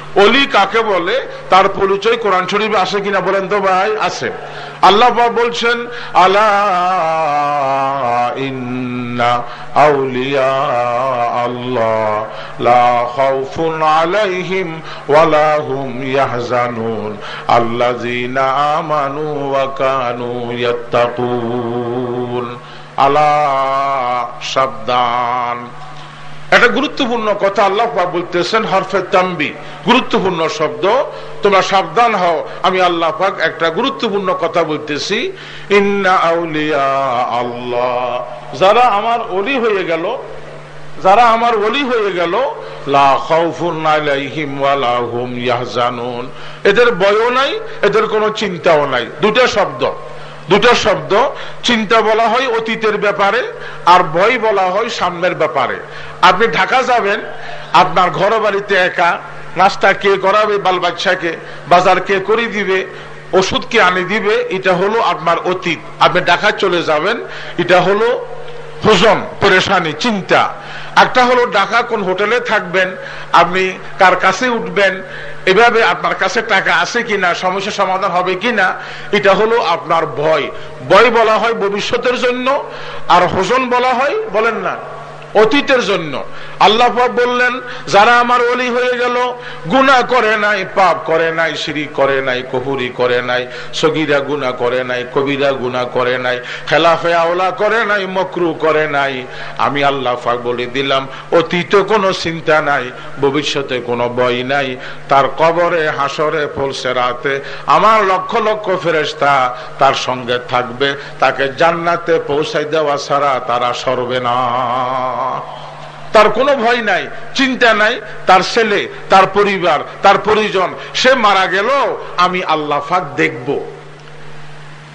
অলি কাকে বলে? তার পরিচয় কোরআন শরীফে আসে কিনা বলেন তো ভাই, আছে। আল্লাহ বলছেন, আলা ইন্না আউলিয়া আল্লাহ আলাইহিম আলা সাবধান একটা গুরুত্বপূর্ণ কথা আল্লাহ বলতেছেন, হরফে তাম্বি গুরুত্বপূর্ণ শব্দ। তোমরা সাবধান হও, আমি আল্লাহ পাক একটা গুরুত্বপূর্ণ কথা বলতেছি। ইন্না আউলিয়া আল্লাহ। যারা আমার অলি হয়ে গেল, যারা আমার অলি হয়ে গেল এদের বয়ও নাই, এদের কোনো চিন্তাও নাই। দুটা শব্দ। দুটো শব্দ, চিন্তা বলা হয় অতীতের ব্যাপারে আর ভয় বলা হয় সামনের ব্যাপারে। আপনি ঢাকা যাবেন, আপনার ঘর বাড়িতে একা, নাস্তা কে করাবে বাল বাচ্চাকে বাজার কে করে দিবে, ওষুধ কে আনি দিবে, এটা হলো আপনার অতীত। আপনি ঢাকা চলে যাবেন, এটা হলো হুজন পরেশানি, চিন্তা। একটা হলো ঢাকা কোন হোটেলে থাকবেন, আপনি কার কাছে উঠবেন, এভাবে আপনার কাছে টাকা আছে কিনা, সমস্যা সমাধান হবে কিনা, এটা হলো আপনার ভয়। ভয় বলা হয় ভবিষ্যতের জন্য, আর হোজন বলা হয়, বলেন না। অতীতের জন্য। আল্লাহ বললেন, যারা আমার অলি হয়ে গেল গুণা করে নাই, পাপ করে নাই, সিঁড়ি করে নাই, কহুরি করে নাই, সগিরা গুণা করে নাই, কবিরা গুণা করে নাই, খেলাফে আওলা করে নাই, মকরু করে নাই। আমি আল্লাহ ফাক বলে দিলাম, অতীতে কোনো চিন্তা নাই, ভবিষ্যতে কোনো বই নাই। তার কবরে, হাসরে, ফলসে রাতে আমার লক্ষ লক্ষ ফেরেস্তা তার সঙ্গে থাকবে। তাকে জান্নাতে পৌঁছাই দেওয়া ছাড়া তারা সরবে না। তার কোনো ভয় নাই, চিন্তা নাই, তার ছেলে, তার পরিবার, তার পরিজন, সে মারা গেল, আমি আল্লাহ ফাক দেখব।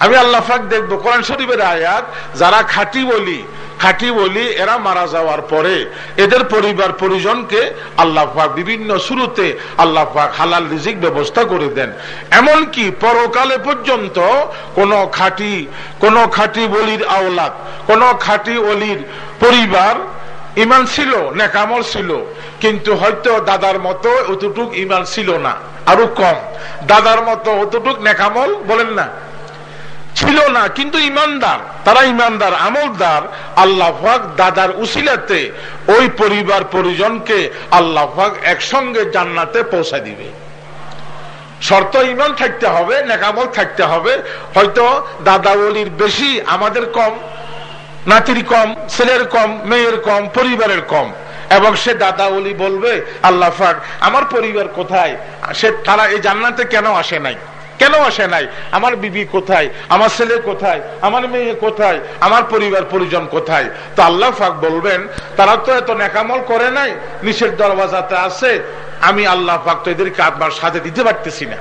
আমি আল্লাহ ফাক দেখব। কোরআন শরীফের আয়াত, যারা খাটি বলি খাটি বলি, এরা মারা যাওয়ার পরে, এদের পরিবার, পরিজনকে আল্লাহ পাক বিভিন্ন শুরুতে আল্লাহ পাক হালাল রিজিক ব্যবস্থা করে দেন। এমনকি পরকালে পর্যন্ত কোন খাটি কোন খাটি বলির আওলাদ, কোন খাটি অলির পরিবার ইমান ছিল নেকামল ছিল। কিন্তু হয়তো দাদার মতো অতটুক ইমান ছিল না, আরও কম। দাদার মতো অতটুক নেকামল বলেন না, ছিল না, কিন্তু ইমানদার, তারা ইমানদার, আমলদার। আল্লাহ দাদার উসিলাতে ওই পরিবার পরিজনকে আল্লাহ একসঙ্গে জান্নাতে পৌঁছা দিবে। শর্ত ইমান থাকতে হবে নেকামল থাকতে হবে। হয়তো দাদা বলির বেশি, আমাদের কম। নাতির কম, ছেলের কম, মেয়ের কম, পরিবারের কম। এবং সে দাদা বলি বলবে, আল্লাহ ফাক আমার পরিবার কোথায়? সে তারা এই জান্নাতে কেন আসে নাই? কেন আসে নাই? আমার বিবি কোথায়? আমার ছেলে কোথায়? আমার মেয়ে কোথায়? আমার পরিবার পরিজন কোথায়? তো আল্লাহ ফাক বলবেন, তারা তো এত নেকামল করে নাই নিষেধ দরওয়াজাতে আছে, আমি আল্লাহ ফাক তো এদেরকে আপনার সাথে দিতে পারতেছি না।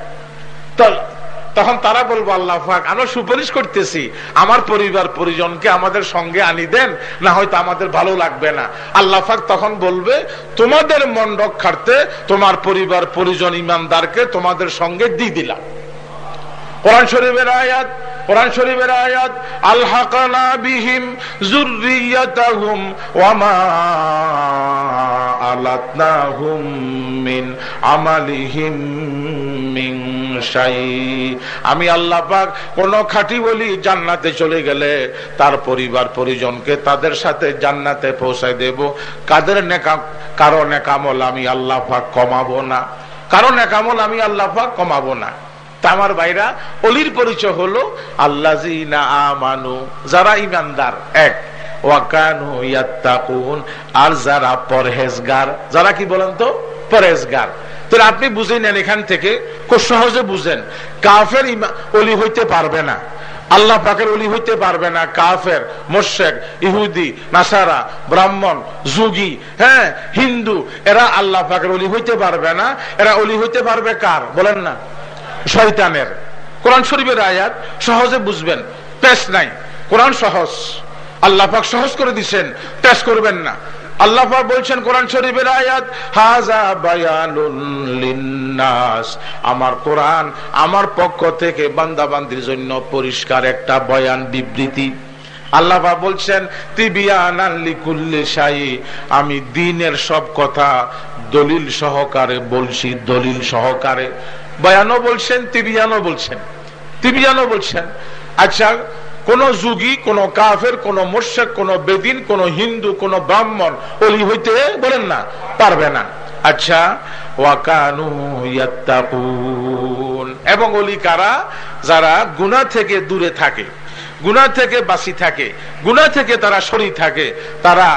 তখন তারা বলব, আল্লাহ ফাক আমরা সুপারিশ করতেছি। আমার পরিবার পরিজনকে আমাদের সঙ্গে আনি দেন, না হয়তো আমাদের ভালো লাগবে না। আল্লাহ ফাক তখন বলবে, তোমাদের মন রক্ষার্থে তোমার পরিবার পরিজন ইমানদারকে তোমাদের সঙ্গে দিয়ে দিলাম। কোরআন শরীফের আয়াত, কোরআন শরীফের আয়াত, আলহাকানা বিহিম যুররিয়াতাহুম ওয়ামা আলাতনাহুম মিন আমালিহিম শাই। আমি আল্লাহ পাক কোন খাঁটি বলি জান্নাতে চলে গেলে তার পরিবার পরিজনকে তাদের সাথে জান্নাতে পৌঁছায় দেব। কাদের নেকা, কারও নেকামল আমি আল্লাহ পাক কমাবো না। কারও নেকামল আমি আল্লাহ পাক কমাবো না। আমার ভাইরা, অলির পরিচয় হলো আল্লাহ আমানু, যারা ইমানদার এক আর যারা পরহেজগার, যারা কি বলেন তো? আপনি বুঝে নেন এখান থেকে, খুব সহজে বুঝেন, কাফের অলি হইতে পারবে না। আল্লাহ পাকের অলি হইতে পারবে না, কাফের ইহুদি, নাসারা, ব্রাহ্মণ, যুগী হ্যাঁ হিন্দু, এরা আল্লাহ পাকের অলি হইতে পারবে না। এরা অলি হইতে পারবে কার? বলেন না। শয়তানের। কোরআন শরীফের আয়াত সহজে বুঝবেন, পেশ নাই। কোরআন সহজ। আল্লাহ পাক সহজ করে দিচ্ছেন পেশ করবেন না। আল্লাহ বলছেন, কোরআন শরীফের আয়াত, হাজা লিন্নাস। আমার কোরআন আমার পক্ষ থেকে বান্দাবান্দির জন্য পরিষ্কার একটা বয়ান বিবৃতি। আল্লাহ বলছেন আমি দিনের সব কথা দলিল সহকারে বলছি, দলিল সহকারে। বয়ানও বলছেন, তিবিয়ানও বলছেন। তিবিয়ানও বলছেন আচ্ছা কোন যুগী, কোন কাফের, কোন মোর্শেক, কোন বেদিন, কোন হিন্দু, কোন ব্রাহ্মণ, অলি হইতে বলেন না, পারবে না। আচ্ছা এবং অলি কারা? যারা গুনা থেকে দূরে থাকে গুণা থেকে বাঁচি থাকে গুণা থেকে তারা সরি থাকে, তারা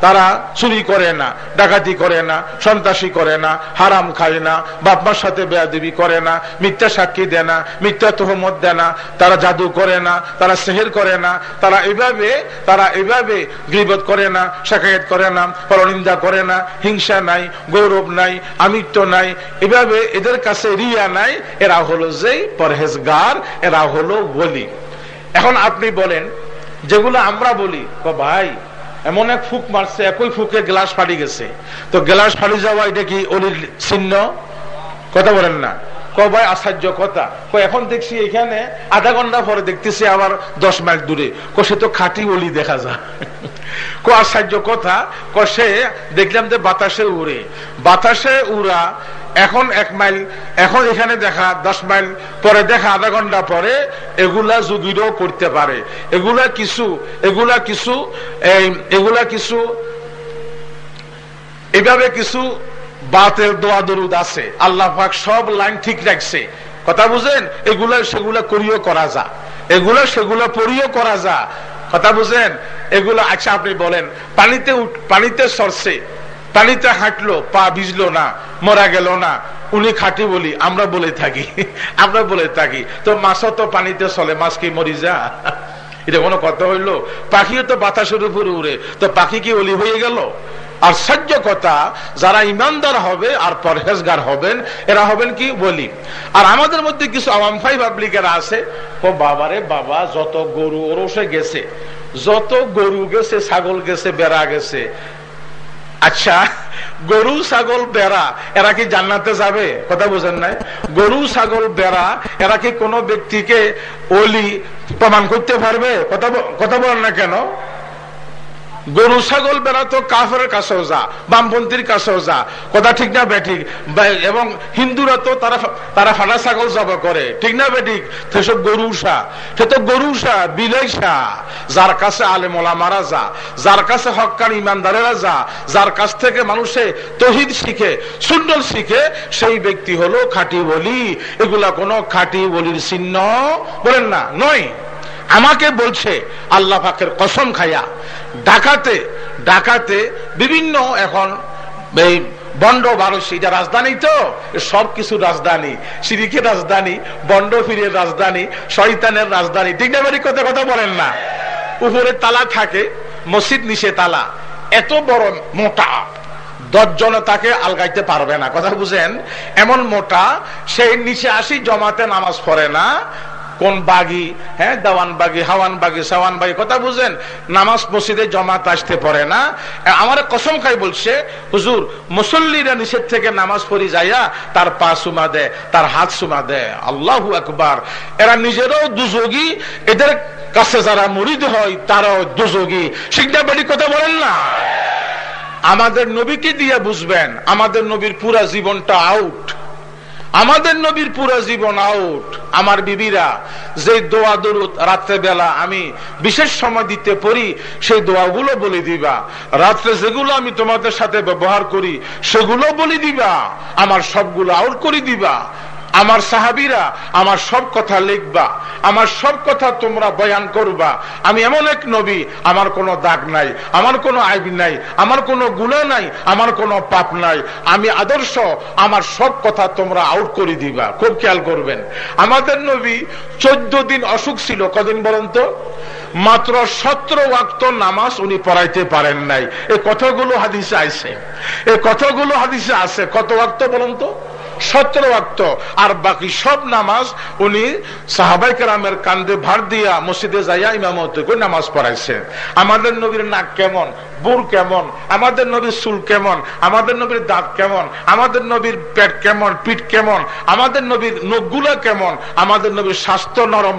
তারা চুরি করে না, ডাকাতি করে না, সন্ত্রাসী করে না, হারাম খায় না, বাপমার সাথে বেয়াদেবী করে না, মিথ্যা সাক্ষী দেয় না, মিথ্যা তহমত দেয় না, তারা জাদু করে না, তারা সেহের করে না, তারা এভাবে তারা এভাবে গৃবত করে না, শাকায়ত করে না, পরনিন্দা করে না, হিংসা নাই, গৌরব নাই, আমিত্ব নাই, এভাবে এদের কাছে রিয়া নাই, এরা হলো যেই পরহেজগার, এরা হলো বলি। এখন আপনি বলেন, যেগুলো আমরা বলি ভাই এমন এক ফুক মারছে, একই ফুকে গ্লাস ফাটি গেছে। তো গ্লাস ফাটি যাওয়া, এটা কি অলির চিহ্ন? কথা বলেন না। কবাই আশ্চর্য কথা। এখন দেখছি এখানে আধা ঘণ্টা পরে দেখতেছি আবার দশ মাইল দূরে। সে তো খাটি অলি দেখা যায়। কো আশ্চর্য কথা। কষে দেখলাম যে বাতাসে উড়ে। বাতাসে উড়া এখন এক মাইল, এখন এখানে দেখা দশ মাইল, পরে দেখা আধা ঘণ্টা পরে এগুলা যুগিরও করতে পারে। এগুলা কিছু এগুলা কিছু এগুলা কিছু, এভাবে কিছু বাতের দোয়া দরুদ আছে। আল্লাহ পাক সব লাইন ঠিক রাখছে। কথা বুঝেন? এগুলা সেগুলা করিও করা যা। এগুলা সেগুলো পরিও করা যা। কথা বুঝেন? এগুলো আচ্ছা আপনি বলেন, পানিতে পানিতে সরছে। পানিতে হাঁটলো, পা ভিজলো না, মরা গেল না। উনি খাটি বলি, আমরা বলে থাকি, আমরা বলে থাকি। তো মাছও তো পানিতে চলে, মাছ কি মরি যা? এটা কোনো কথা হইল? পাখিও তো বাতাসের উপরে উড়ে। তো পাখি কি অলি হয়ে গেল? আর সহ্য কথা, যারা ইমানদার হবে আর পরহেজগার হবেন, এরা হবেন কি? বলি। আর আমাদের মধ্যে কিছু আওয়ামফাই পাবলিকেরা আছে। ও বাবারে বাবা, যত গরু ওরসে গেছে, যত গরু গেছে, ছাগল গেছে, বেড়া গেছে আচ্ছা গরু, ছাগল, বেড়া, এরা কি জান্নাতে যাবে? কথা বোঝেন নাই? গরু, ছাগল, বেড়া, এরা কি কোনো ব্যক্তিকে অলি প্রমাণ করতে পারবে? কথা কথা বলেন না কেন? গরু, ছাগল, বেড়া তো কাফের কাছেও যা বামপন্থীর কাছেও যা কথা ঠিক না বেঠিক? এবং হিন্দুরা তো তারা তারা ফাটা ছাগল জব করে। ঠিক না বেঠিক? সেসব গরুসা সে। তো গরুসা বিলাইসা যার কাছে আলে মোলা মারা যা, যার কাছে হকান ইমানদারেরা যা, যার কাছ থেকে মানুষে তহিদ শিখে সুন্দর শিখে, সেই ব্যক্তি হলো খাটি বলি। এগুলা কোনো খাটি বলির চিহ্ন বলেন না, নয়। আমাকে বলছে, আল্লাহ পাকের কসম খাইয়া ডাকাতে ঢাকাতে বিভিন্ন এখন এই বন্ড বারোশি এটা রাজধানী তো? সব কিছু রাজধানী। সিরিকের রাজধানী, বন্ড ফিরের রাজধানী, শয়তানের রাজধানী। না কথা কথা বলেন না। উপরে তালা থাকে, মসজিদ নিচে তালা। এত বড় মোটা। দশজন তাকে আলগাইতে পারবে না। কথা বুঝেন? এমন মোটা সেই নিচে আসি জমাতে নামাজ পড়ে না। কোন বাগি হ্যাঁ দাওয়ান বাগি, হাওয়ান বাগি, সাওয়ান বাগি, কথা বুঝেন? নামাজ মসজিদে জমাত আসতে পারে না। আমার কসম খাই বলছে, হুজুর, মুসল্লিরা নিষেধ থেকে নামাজ পড়ি যাইয়া তার পা সুমা দেয়, তার হাত সুমা দেয়। আল্লাহ একবার এরা নিজেরও দুযোগী, এদের কাছে যারা মুরিদ হয়, তারাও দুযোগী। শিক্ষা বাড়ি কথা বলেন না? আমাদের নবীকে দিয়ে বুঝবেন, আমাদের নবীর পুরা জীবনটা আউট আমাদের নবীর পুরো জীবন আউট আমার বিবিরা। যে দোয়া দরুদ রাত্রে বেলা আমি বিশেষ সময় দিতে পড়ি সেই দোয়াগুলো বলে দিবা। রাত্রে যেগুলো আমি তোমাদের সাথে ব্যবহার করি, সেগুলো বলে দিবা। আমার সবগুলো আউট করে দিবা। আমার সাহাবিরা আমার সব কথা লিখবা, আমার সব কথা তোমরা বয়ান করবা। আমি এমন এক নবী, আমার কোনো দাগ নাই, আমার কোনো আইব নাই, আমার কোনো গুণা নাই, আমার কোনো পাপ নাই। আমি আদর্শ, আমার সব কথা তোমরা আউট করে দিবা। খুব খেয়াল করবেন। আমাদের নবী চোদ্দ দিন অসুখ ছিল, কদিন বলেন তো? মাত্র সতেরো ওয়াক্ত নামাজ উনি পড়াইতে পারেন নাই। এই কথাগুলো হাদিসে আছে। এই কথাগুলো হাদিসে আছে। কত ওয়াক্ত বলুন তো? সতেরো ওয়াক্ত। আর বাকি সব নামাজ উনি সাহাবাই কালামের কান্দে ভার দিয়া মসজিদে যাইয়া ইমামত করে নামাজ পড়াইছেন আমাদের নবীর নাক কেমন? বুর কেমন? আমাদের নবীর চুল কেমন? আমাদের নবীর দাঁত কেমন? আমাদের নবীর পেট কেমন? পিঠ কেমন? আমাদের নবীর নখগুলো কেমন? আমাদের নবীর স্বাস্থ্য নরম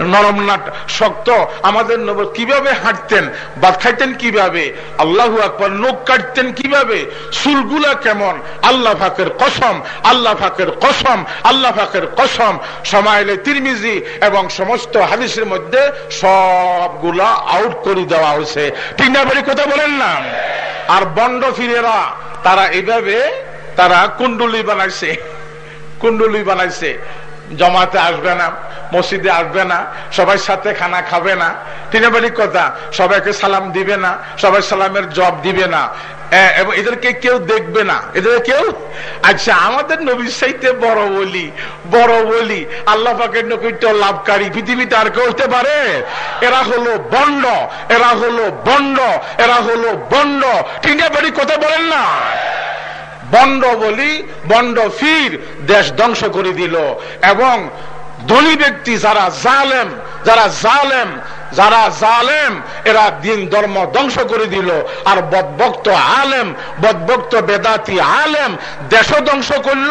নরম না, শক্ত। আমাদের নবীর কীভাবে হাঁটতেন? বাদ খাইতেন কীভাবে? আল্লাহ আকবর, নখ কাটতেন কীভাবে? চুলগুলা কেমন? আল্লাহ ফাঁকের কসম আল্লাহ ফাঁকের কসম, আল্লাহ ফাঁকের কসম, সমাইলে তিরমিজি এবং সমস্ত হাদিসের মধ্যে সবগুলা আউট করে দেওয়া হয়েছে। ঠিক না কথা বলেন না? আর বন্ড ফিরেরা, তারা এভাবে তারা কুণ্ডুলি বানাইছে কুণ্ডুলি বানাইছে। জমাতে আসবে না, মসজিদে আসবে না, সবাই সাথে খানা খাবে না। তিনবারই কথা, সবাইকে সালাম দিবে না, সবাই সালামের জব দিবে না। এবং এদেরকে কেউ দেখবে না। এদের কেউ? আচ্ছা আমাদের নবীর সাইতে বড় বলি বড় বলি আল্লাহ লাভকারী। পৃথিবীতে আর কেউ হতে পারে? এরা হলো বন্ড, এরা হলো বন্ড, এরা হলো বন্ড। তিনটা বাড়ি কথা বলেন না। বন্ড বলি, বন্ড ফির দেশ ধ্বংস করে দিল। এবং ধনী ব্যক্তি যারা জালেম যারা জালেম যারা জালেম, এরা দিন ধর্ম ধ্বংস করে দিল। আর বদভক্ত আলেম, বদভক্ত বেদাতি আলেম দেশ ধ্বংস করল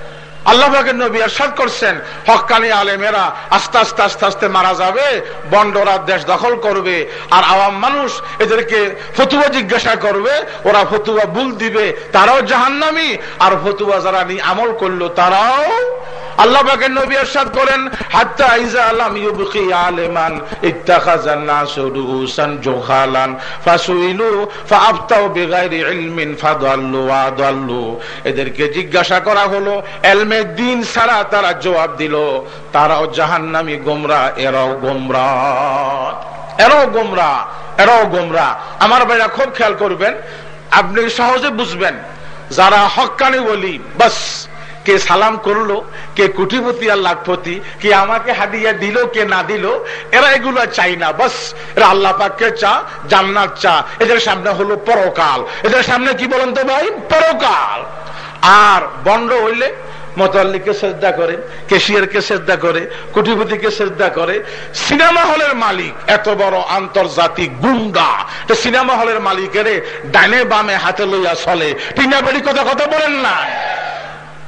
আল্লাহকে নবী আরশাদ করছেন, হকানি আলেমেরা আস্তে আস্তে আস্তে আস্তে মারা যাবে, বন্ডরা দেশ দখল করবে, আর আওয়াম মানুষ এদেরকে ফতুয়া জিজ্ঞাসা করবে, ওরা ফতুয়া ভুল দিবে, তারাও জাহান্নামি, আর ফতুয়া যারা আমল করল, তারাও আল্লাহ পাকের নবী ارشاد করেন হাত্তা ইজা লাম ইউবকি আলিমান ইত্তাখাযান নাস রুসান জুহালান ফাসুইলু ফাআফতাউ বিগাইরি ইলমিন ফাদাল্লু ওয়াদাল্লু এদেরকে জিজ্ঞাসা করা হলো এলমে দিন ছাড়া তারা জবাব দিল তারাও জাহান্নামী গোমরা এরাও গোমরা এরাও গোমরা এরাও গোমরা আমার ভাইরা খুব খেয়াল করবেন আপনি সহজে বুঝবেন যারা হক্কানি বলি বাস কে সালাম করল, কে কুটিপতি আর লাখপতি, কে আমাকে হাদিয়া দিল, কে না দিল, এরা এগুলো চাই না। বস, এরা আল্লাহ পাককে চা জান্নাত চা এদের সামনে হলো পরকাল। এদের সামনে কি বলেন তো ভাই? পরকাল। আর বন্ড হইলে মতাল্লিকে শ্রদ্ধা করে, কেশিয়ারকে শ্রদ্ধা করে, কুটিপতিকে শ্রদ্ধা করে। সিনেমা হলের মালিক এত বড় আন্তর্জাতিক গুন্ডা। সিনেমা হলের মালিকের ডানে বামে হাতে লইয়া চলে। টিনা বেড়ি কথা কথা বলেন না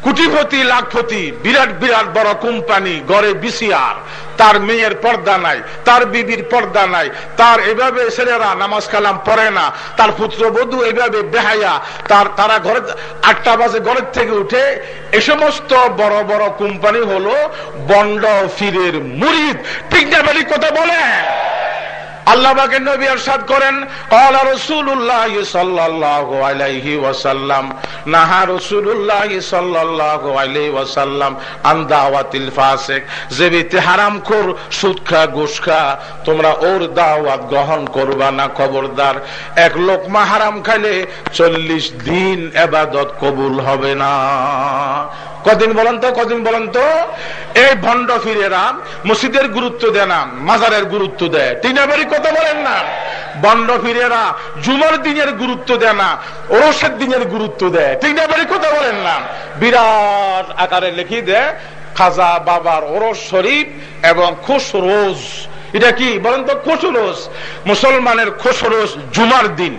কুটিপতি, লাখপতি, বিরাট বিরাট বড় কোম্পানি, গড়ে বিসিআর। তার মেয়ের পর্দা নাই, তার বিবির পর্দা নাই, তার এভাবে ছেলেরা নামাজ কালাম পড়ে না, তার পুত্রবধূ এভাবে বেহায়া, তার, তারা ঘরে, আটটা বাজে ঘরের থেকে উঠে এ সমস্ত বড় বড় কোম্পানি হলো বন্ড ফিরের মুরিদ। ঠিক না কথা বলে আল্লাহকে নবী আরশাদ করেন ক্বালা রাসূলুল্লাহ সাল্লাল্লাহু ওয়াসাল্লাম নাহা রসুল্লাহ সাল্লাল্লাহু আলাইহি ওয়াসাল্লাম আন দাওয়াতিল ফাসিক যে ব্যক্তি হারামখোর, সুদখা, ঘুষখা, তোমরা ওর দাওয়াত গ্রহণ করবা না, খবরদার। এক লোকমা হারাম খাইলে চল্লিশ দিন এবাদত কবুল হবে না। কদিন বলেন তো কদিন বলেন তো এই ভণ্ড ফিরেরা মসজিদের গুরুত্ব দেয় না, মাজারের গুরুত্ব দেয়। তিনাবাড়ি কথা বলেন না। বন্ড ফিরেরা জুমার দিনের গুরুত্ব দেয় না, ওরসের দিনের গুরুত্ব দেয়। তিনাবাড়ি কথা বলেন না। বিরাট আকারে লিখি দেয়, খাজা বাবার ওরস শরীফ এবং খুশ রোজ এটা কি বলেন তো খসরস মুসলমানের খসরস জুমার দিন,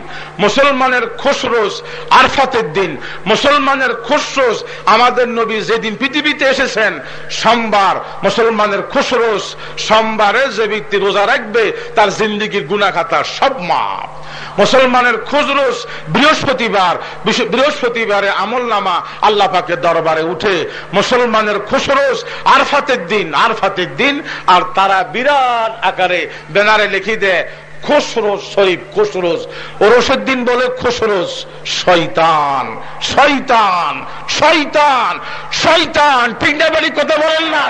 মুসলমানের খসরস আরফাতের দিন, মুসলমানের খসরস আমাদের নবী যেদিন পৃথিবীতে এসেছেন, সোমবার মুসলমানের খসরস সোমবারে যে ব্যক্তি রোজা রাখবে, তার জিন্দিগির গুণাখাতা সব মাপ মুসলমানের খুজরুস বৃহস্পতিবার বৃহস্পতিবারে আমল নামা আল্লাহ পাকের দরবারে উঠে মুসলমানের খুসরুস আরফাতের দিন আরফাতের দিন, আর তারা বিরাট আকারে বেনারে লিখি দেয় খসরোজ শরীফ, খসরোজ। ওরসের দিন বলে খসরোজ শৈতান শৈতান শৈতান শৈতান পিন্ডা বাড়ি কথা বলেন না।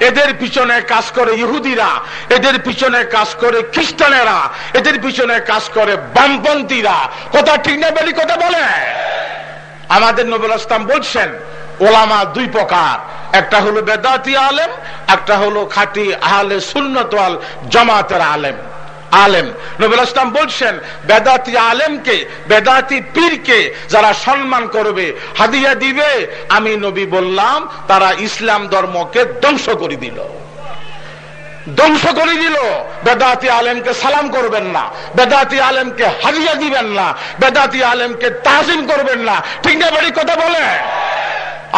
এদের পিছনে কাজ করে ইহুদিরা, এদের পিছনে কাজ করে খ্রিস্টানেরা, এদের পিছনে কাজ করে বামপন্থীরা। কথা ঠিক না বলি কথা বলে। আমাদের নবুল ইসলাম বলছেন, ওলামা দুই প্রকার। একটা হলো বেদাতি আলেম, একটা হলো খাটি আহলে সুন্নত আল জামাতের আলেম। আলেম। নবুল ইসলাম বলছেন, বেদাতি আলেমকে, বেদাতি পীরকে যারা সম্মান করবে, হাদিয়া দিবে, আমি নবী বললাম, তারা ইসলাম ধর্মকে ধ্বংস করে দিল। ধ্বংস করে দিল। বেদাতি আলেমকে সালাম করবেন না। বেদাতি আলেমকে হাদিয়া দিবেন না। বেদাতি আলেমকে তাজিম করবেন না। ঠিক না বাড়ি কথা বলে?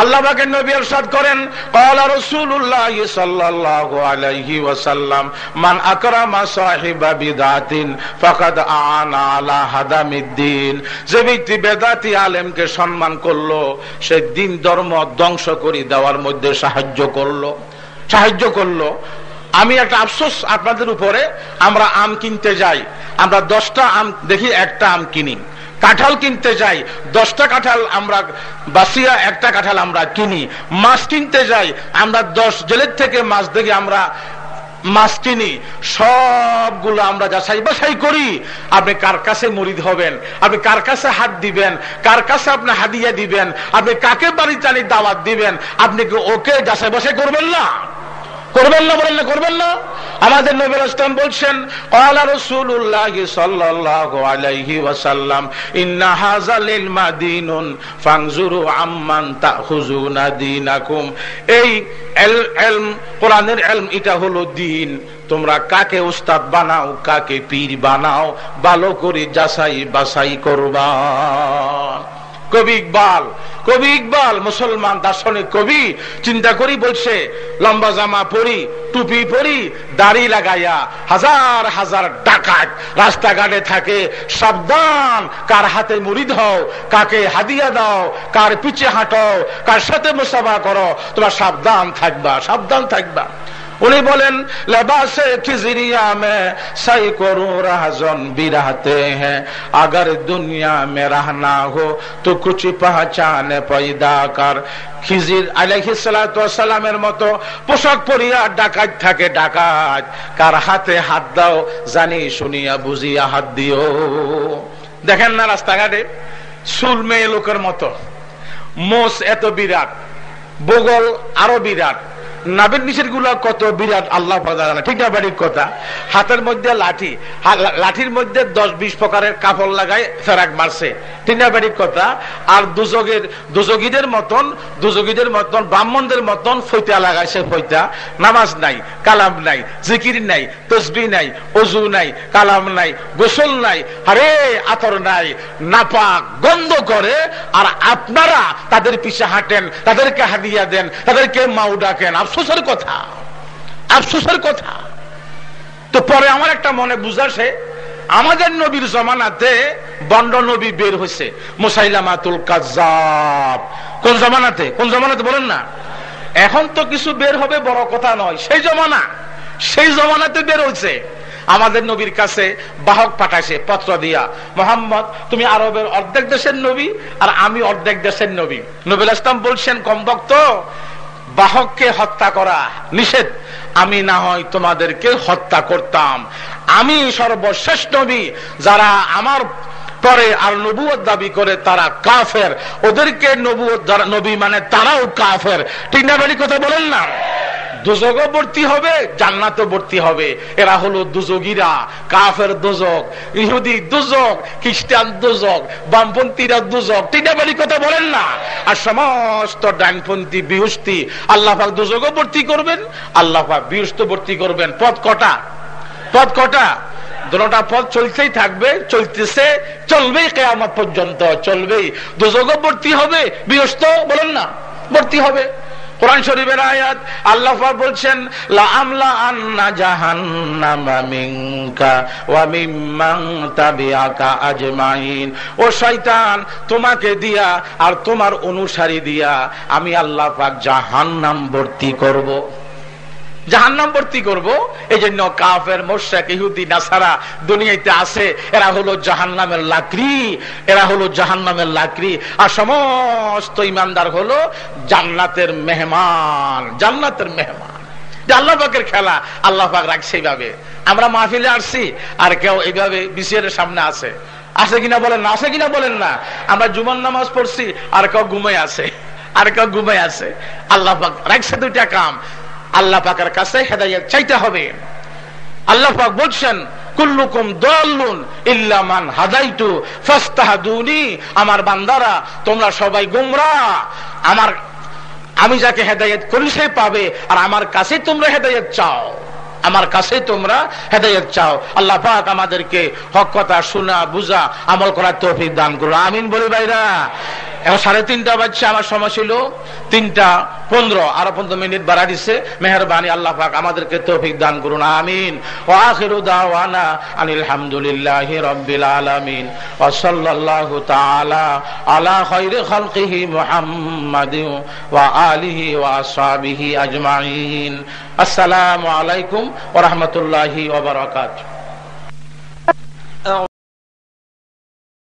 আল্লাহ পাকের নবী ارشاد করেন قال رسول الله صلى الله عليه وسلم من اكرم صاحب بدعه فقد اعان على هدم الدين যে ব্যক্তি বেদাতি আলেমকে সম্মান করলো সে দিন ধর্ম ধ্বংস করে দেওয়ার মধ্যে সাহায্য করলো সাহায্য করলো আমি একটা আফসোস আপনাদের উপরে আমরা আম কিনতে যাই আমরা দশটা আম দেখি একটা আম কিনি কাঁঠাল কিনতে যাই, দশটা কাঁঠাল আমরা, বাসিয়া একটা কাঁঠাল আমরা কিনি। মাছ কিনতে যাই, আমরা দশ জেলের থেকে মাছ দেখি আমরা মাছ কিনি। সবগুলো আমরা যাচাই বাছাই করি। আপনি কার কাছে মরিদ হবেন? আপনি কার কাছে হাত দিবেন? কার কাছে আপনি হাদিয়া দিবেন? আপনি কাকে বাড়ি চালি দাওয়াত দিবেন? আপনি কি ওকে যাচাই বাছাই করবেন না? করবেন না বলেন না, করবেন না। আমাদের নবীর ইসলাম বলছেন, ক্বালা রাসূলুল্লাহ সাল্লাল্লাহু আলাইহি ওয়াসাল্লাম, ইন্না হাযাল ইলমা দীনুন ফানজুরু আম্মান তাখুযুনা দীনাকুম। এই ইলম কোরআনের ইলম এটা হলো দ্বীন তোমরা কাকে উস্তাদ বানাও, কাকে পীর বানাও, ভালো করে যাচাই বাছাই করবা। কবি ইকবাল। কবি ইকবাল, মুসলমান দার্শনিক কবি, চিন্তা করি বলছে, লম্বা জামা পরি, টুপি পরি, দাড়ি লাগাইয়া হাজার হাজার ডাকাত রাস্তাঘাটে থাকে, সাবধান, কার হাতে মুড়ি হও কাকে হাদিয়া দাও, কার পিছে হাঁটো, কার সাথে মুসাফা করো, তোমার সাবধান থাকবা সাবধান থাকবা। উনি বলেন, লেবাসে খিজিরিয়া মে সাই করু রাহজন বিরাতে হ্যাঁ। আগর দুনিয়া মে রাহনা হো, তো কুচি পাহচানে পয়দা কর। খিজির আলাইহি সালামের মতো পোশাক পরিয়া ডাকাত থাকে ডাকাত। কার হাতে হাত দাও, জানি শুনিয়া বুঝিয়া হাত দিও। দেখেন না রাস্তাঘাটে সুলমে মেয়ে লোকের মতো। মোষ এত বিরাট, বগল আরও বিরাট। নাবের নিচেরগুলা কত বিরাট, আল্লাহ ঠিক না বাড়ির কথা? হাতের মধ্যে লাঠি লাঠির মধ্যে দশ, বিশ প্রকারের কাপড় লাগাই ফেরাক মারছে। ঠিক না বাড়ির কথা? আর দুযোগের দুযোগীদের মতন দুযোগীদের মতন, ব্রাহ্মণদের মতন ফৈতা লাগাইছে ফৈতা নামাজ নাই, কালাম নাই, জিকির নাই, তসবি নাই, অজু নাই, কালাম নাই, গোসল নাই, আরে আতর নাই, নাপাক, গন্ধ করে, আর আপনারা তাদের পিছে হাঁটেন, তাদেরকে হাদিয়া দেন, তাদেরকে মাউ ডাকেন। আফসোসের কথা আফসোসের কথা। তো পরে আমার একটা মনে বুঝাছে আমাদের নবীর জমানাতে বন্ড নবী বের হয়েছে মুসাইলামাতুল কাজাব কোন জমানাতে? কোন জমানাতে বলেন না। এখন তো কিছু বের হবে বড় কথা নয়, সেই জমানা, সেই জমানাতে বের হয়েছে আমাদের নবীর কাছে বাহক পাঠাইছে, পত্র দিয়া, মোহাম্মদ, তুমি আরবের অর্ধেক দেশের নবী আর আমি অর্ধেক দেশের নবী। নবীল ইসলাম বলছেন কমবক্ত বাহককে হত্যা করা নিষেধ। আমি না হয় তোমাদেরকে হত্যা করতাম। আমি সর্বশ্রেষ্ঠ নবী, যারা আমার পরে আর নবুয়ত দাবি করে তারা কাফের। ওদেরকে নবুয়ত নবী মানে তারাও কাফের। ঠিক না কথা বলেন না? দুজগও ভর্তি হবে জান্নাতও ভর্তি হবে। এরা হলো দুজগীরা, কাফের দুজক ইহুদি দুজক খ্রিস্টান দুজক বামপন্থীরা দুজক তিনটা কথা বলেন না। আর সমস্ত ডানপন্থী বিহুস্তি আল্লাহ পাক দুজগও ভর্তি করবেন, আল্লাহ পাক বিহুস্ত ভর্তি করবেন। পথ কটা? পথ কটা? দুটা পথ চলতেই থাকবে, চলতেছে, চলবেই কেয়ামত পর্যন্ত, চলবেই। দুজগও ভর্তি হবে বিহস্ত বলেন না ভর্তি হবে। কোরআন শরীফের আয়াত, আল্লাহ বলছেন আমলা আন্না জাহান্নামা মিনকা ও শয়তান, তোমাকে দিয়া আর তোমার অনুসারী দিয়া আমি আল্লাহ পাক জাহান্নাম ভর্তি করব। জাহান্নাম ভর্তি করব। এই জন্য কাফের, মোর্শেক, ইহুদি, নাসারা দুনিয়াতে আছে। এরা হলো জাহান্নামের লাকড়ি। এরা হলো জাহান্নামের লাকড়ি। আর সমস্ত ইমানদার হলো জান্নাতের মেহমান। জান্নাতের মেহমান। আল্লাহ খেলা, আল্লাহ রাখছে এইভাবে। আমরা মাহফিলে আসছি, আর কেউ এইভাবে সামনে আছে। আছে কিনা বলেন না? আছে কিনা বলেন না? আমরা জুমান নামাজ পড়ছি, আর কেউ ঘুমাই আছে। আর কেউ ঘুমাই আছে। আল্লাহ রাখছে দুইটা কাম। আল্লাহ পাকের কাছে হেদায়ত চাইতে হবে। আল্লাহ পাক বলছেন, কুল্লুকুম হাদাইতু ফাস্তাহাদুনি। আমার বান্দারা, তোমরা সবাই গুমরা। আমার, আমি যাকে হেদায়ত করি সে পাবে, আর আমার কাছে তোমরা হেদায়ত চাও। আমার কাছে তোমরা হেদায়ত চাও। আল্লাহ পাক আমাদেরকে হক, কথা, শোনা, বুঝা, আমল করার তৌফিক দান করো আমিন বলি ভাইরা। এখন সাড়ে তিনটা বাজছে, আমার সময় ছিল। তিনটা পনেরো, আরও পনেরো মিনিট বাড়া দিছে। মেহরবানি আল্লাহ পাক আমাদেরকে তৌফিক দান করুন, আমিন। ও আখিরু দাওয়ানা আনিল হামদুলিল্লাহি রাব্বিল আলামিন। ওয়া সাল্লাল্লাহু তাআলা আলা খায়রি খালকিহি মুহাম্মাদিন ওয়া আলিহি ওয়া আসহাবিহি আজমাইন। আসসালামু আলাইকুম ওয়া রাহমাতুল্লাহি ওয়া বারাকাতুহু।